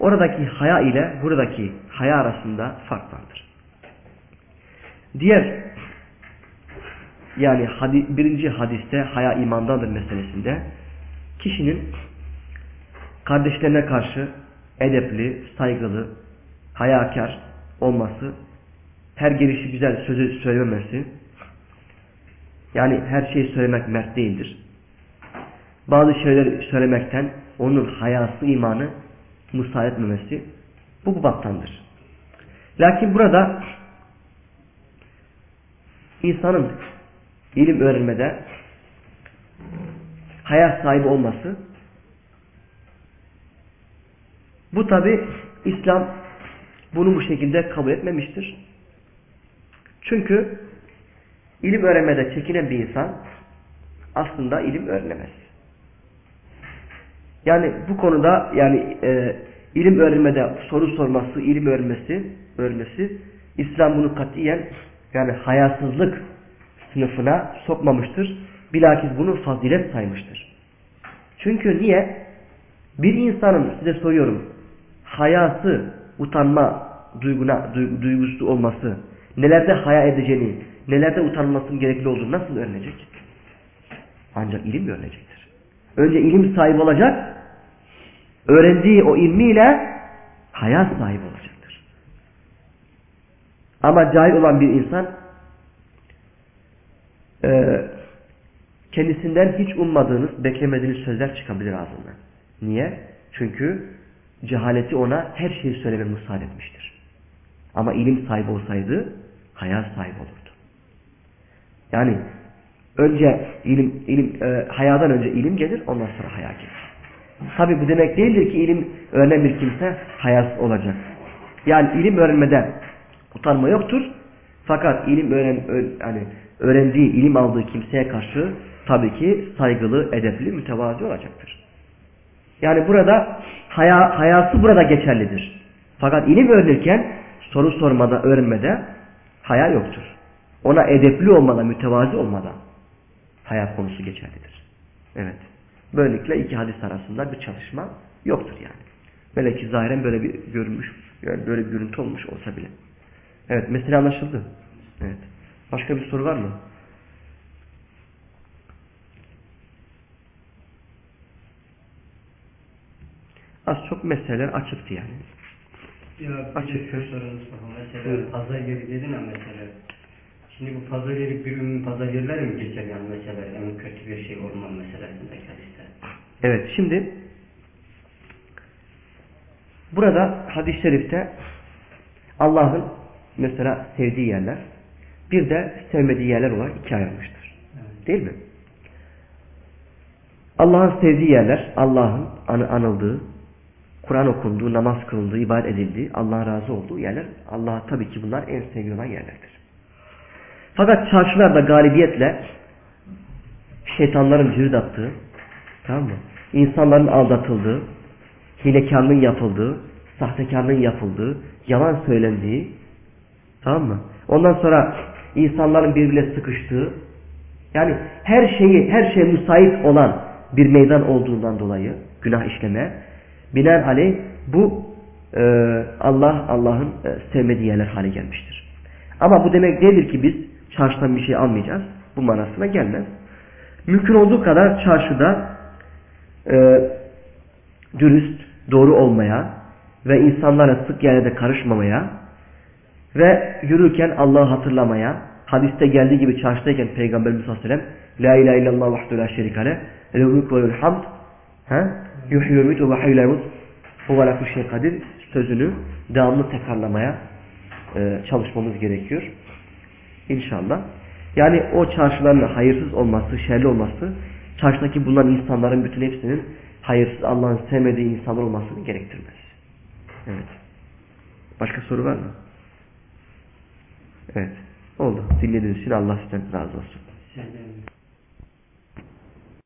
Oradaki haya ile buradaki haya arasında fark vardır. Diğer yani hadi, birinci hadiste haya imandandır meselesinde kişinin kardeşlerine karşı edepli, saygılı, hayakar olması, her gelişi güzel sözü söylememesi, yani her şeyi söylemek mert değildir. Bazı şeyleri söylemekten onun hayası, imanı müsaade etmemesi bu baptandır. Lakin burada insanın ilim öğrenmede hayat sahibi olması bu tabi İslam bunu bu şekilde kabul etmemiştir. Çünkü ilim öğrenmede çekinen bir insan aslında ilim öğrenemez. Yani bu konuda yani e, ilim öğrenmede soru sorması, ilim öğrenmesi, öğrenmesi İslam bunu katiyen yani hayasızlık sınıfına sokmamıştır. Bilakis bunu fazilet saymıştır. Çünkü niye? Bir insanın size soruyorum hayası, utanma duyguna, duygusu olması, nelerde haya edeceğini, nelerde utanmasının gerekli olduğunu nasıl öğrenecek? Ancak ilim öğrenecektir. Önce ilim sahibi olacak, öğrendiği o ilmiyle hayat sahibi olacaktır. Ama cahil olan bir insan e, kendisinden hiç ummadığınız, beklemediğiniz sözler çıkabilir ağzından. Niye? Çünkü cehaleti ona her şeyi söyleme müsaade etmiştir. Ama ilim sahibi olsaydı hayat sahibi olurdu. Yani önce ilim, ilim e, hayadan önce ilim gelir ondan sonra haya gelir. Tabi bu demek değildir ki ilim öğrenen bir kimse hayasız olacak. Yani ilim öğrenmede utanma yoktur. Fakat ilim öğren, yani öğrendiği, ilim aldığı kimseye karşı tabii ki saygılı, edepli, mütevazi olacaktır. Yani burada haya, hayası burada geçerlidir. Fakat ilim öğrenirken soru sormada, öğrenmede haya yoktur. Ona edepli olmada, mütevazi olmada hayat konusu geçerlidir. Evet. Böylelikle iki hadis arasında bir çalışma yoktur yani. Böyle ki zahiren böyle bir görünmüş, yani böyle bir görüntü olmuş olsa bile. Evet, mesele anlaşıldı. Evet. Başka bir soru var mı? Az çok meseleler açıktı yani. Ya bir Açık. şu soru Mustafa. Mesela Buyurun. pazar yeri dedin ya mesela. Şimdi bu pazar yeri bir ürün pazar yerler mi geçer yani mesela en kötü bir şey olmam meselesindeki hadiste. Evet şimdi burada hadis-i şerifte Allah'ın mesela sevdiği yerler bir de sevmediği yerler olarak ikiye ayrılmıştır. Evet. Değil mi? Allah'ın sevdiği yerler Allah'ın anı anıldığı, Kur'an okunduğu, namaz kılındığı, ibadet edildiği, Allah'ın razı olduğu yerler. Allah'a tabii ki bunlar en sevgili olan yerlerdir. Fakat çarşılarda galibiyetle şeytanların cüret attığı, tamam mı? İnsanların aldatıldığı, hilekarlığın yapıldığı, sahtekarlığın yapıldığı, yalan söylendiği, tamam mı? Ondan sonra insanların birbirine sıkıştığı, yani her şeyi, her şeye müsait olan bir meydan olduğundan dolayı günah işleme, binaenaleyh bu e, Allah Allah'ın e, sevmediği yerler hale gelmiştir. Ama bu demek değildir ki biz çarşıdan bir şey almayacağız. Bu manasına gelmez. Mümkün olduğu kadar çarşıda e, dürüst, doğru olmaya ve insanlara sık yerlerde karışmamaya ve yürürken Allah'ı hatırlamaya, hadiste geldiği gibi çarşıdayken Peygamberimiz sallallahu aleyhi ve sellem La ilahe illallah vahdu la şerikale lehul ve lehul hamd yuhyi ve yumitu ve hayyul emut huve ala kulli şeyin kadir sözünü devamlı tekrarlamaya e, çalışmamız gerekiyor. İnşallah. Yani o çarşıların hayırsız olması, şerli olması çarşıdaki bulunan insanların bütün hepsinin hayırsız Allah'ın sevmediği insanlar olmasını gerektirmez. Evet. Başka soru var mı? Evet. Oldu. Dinlediğiniz için Allah sizden razı olsun. Senden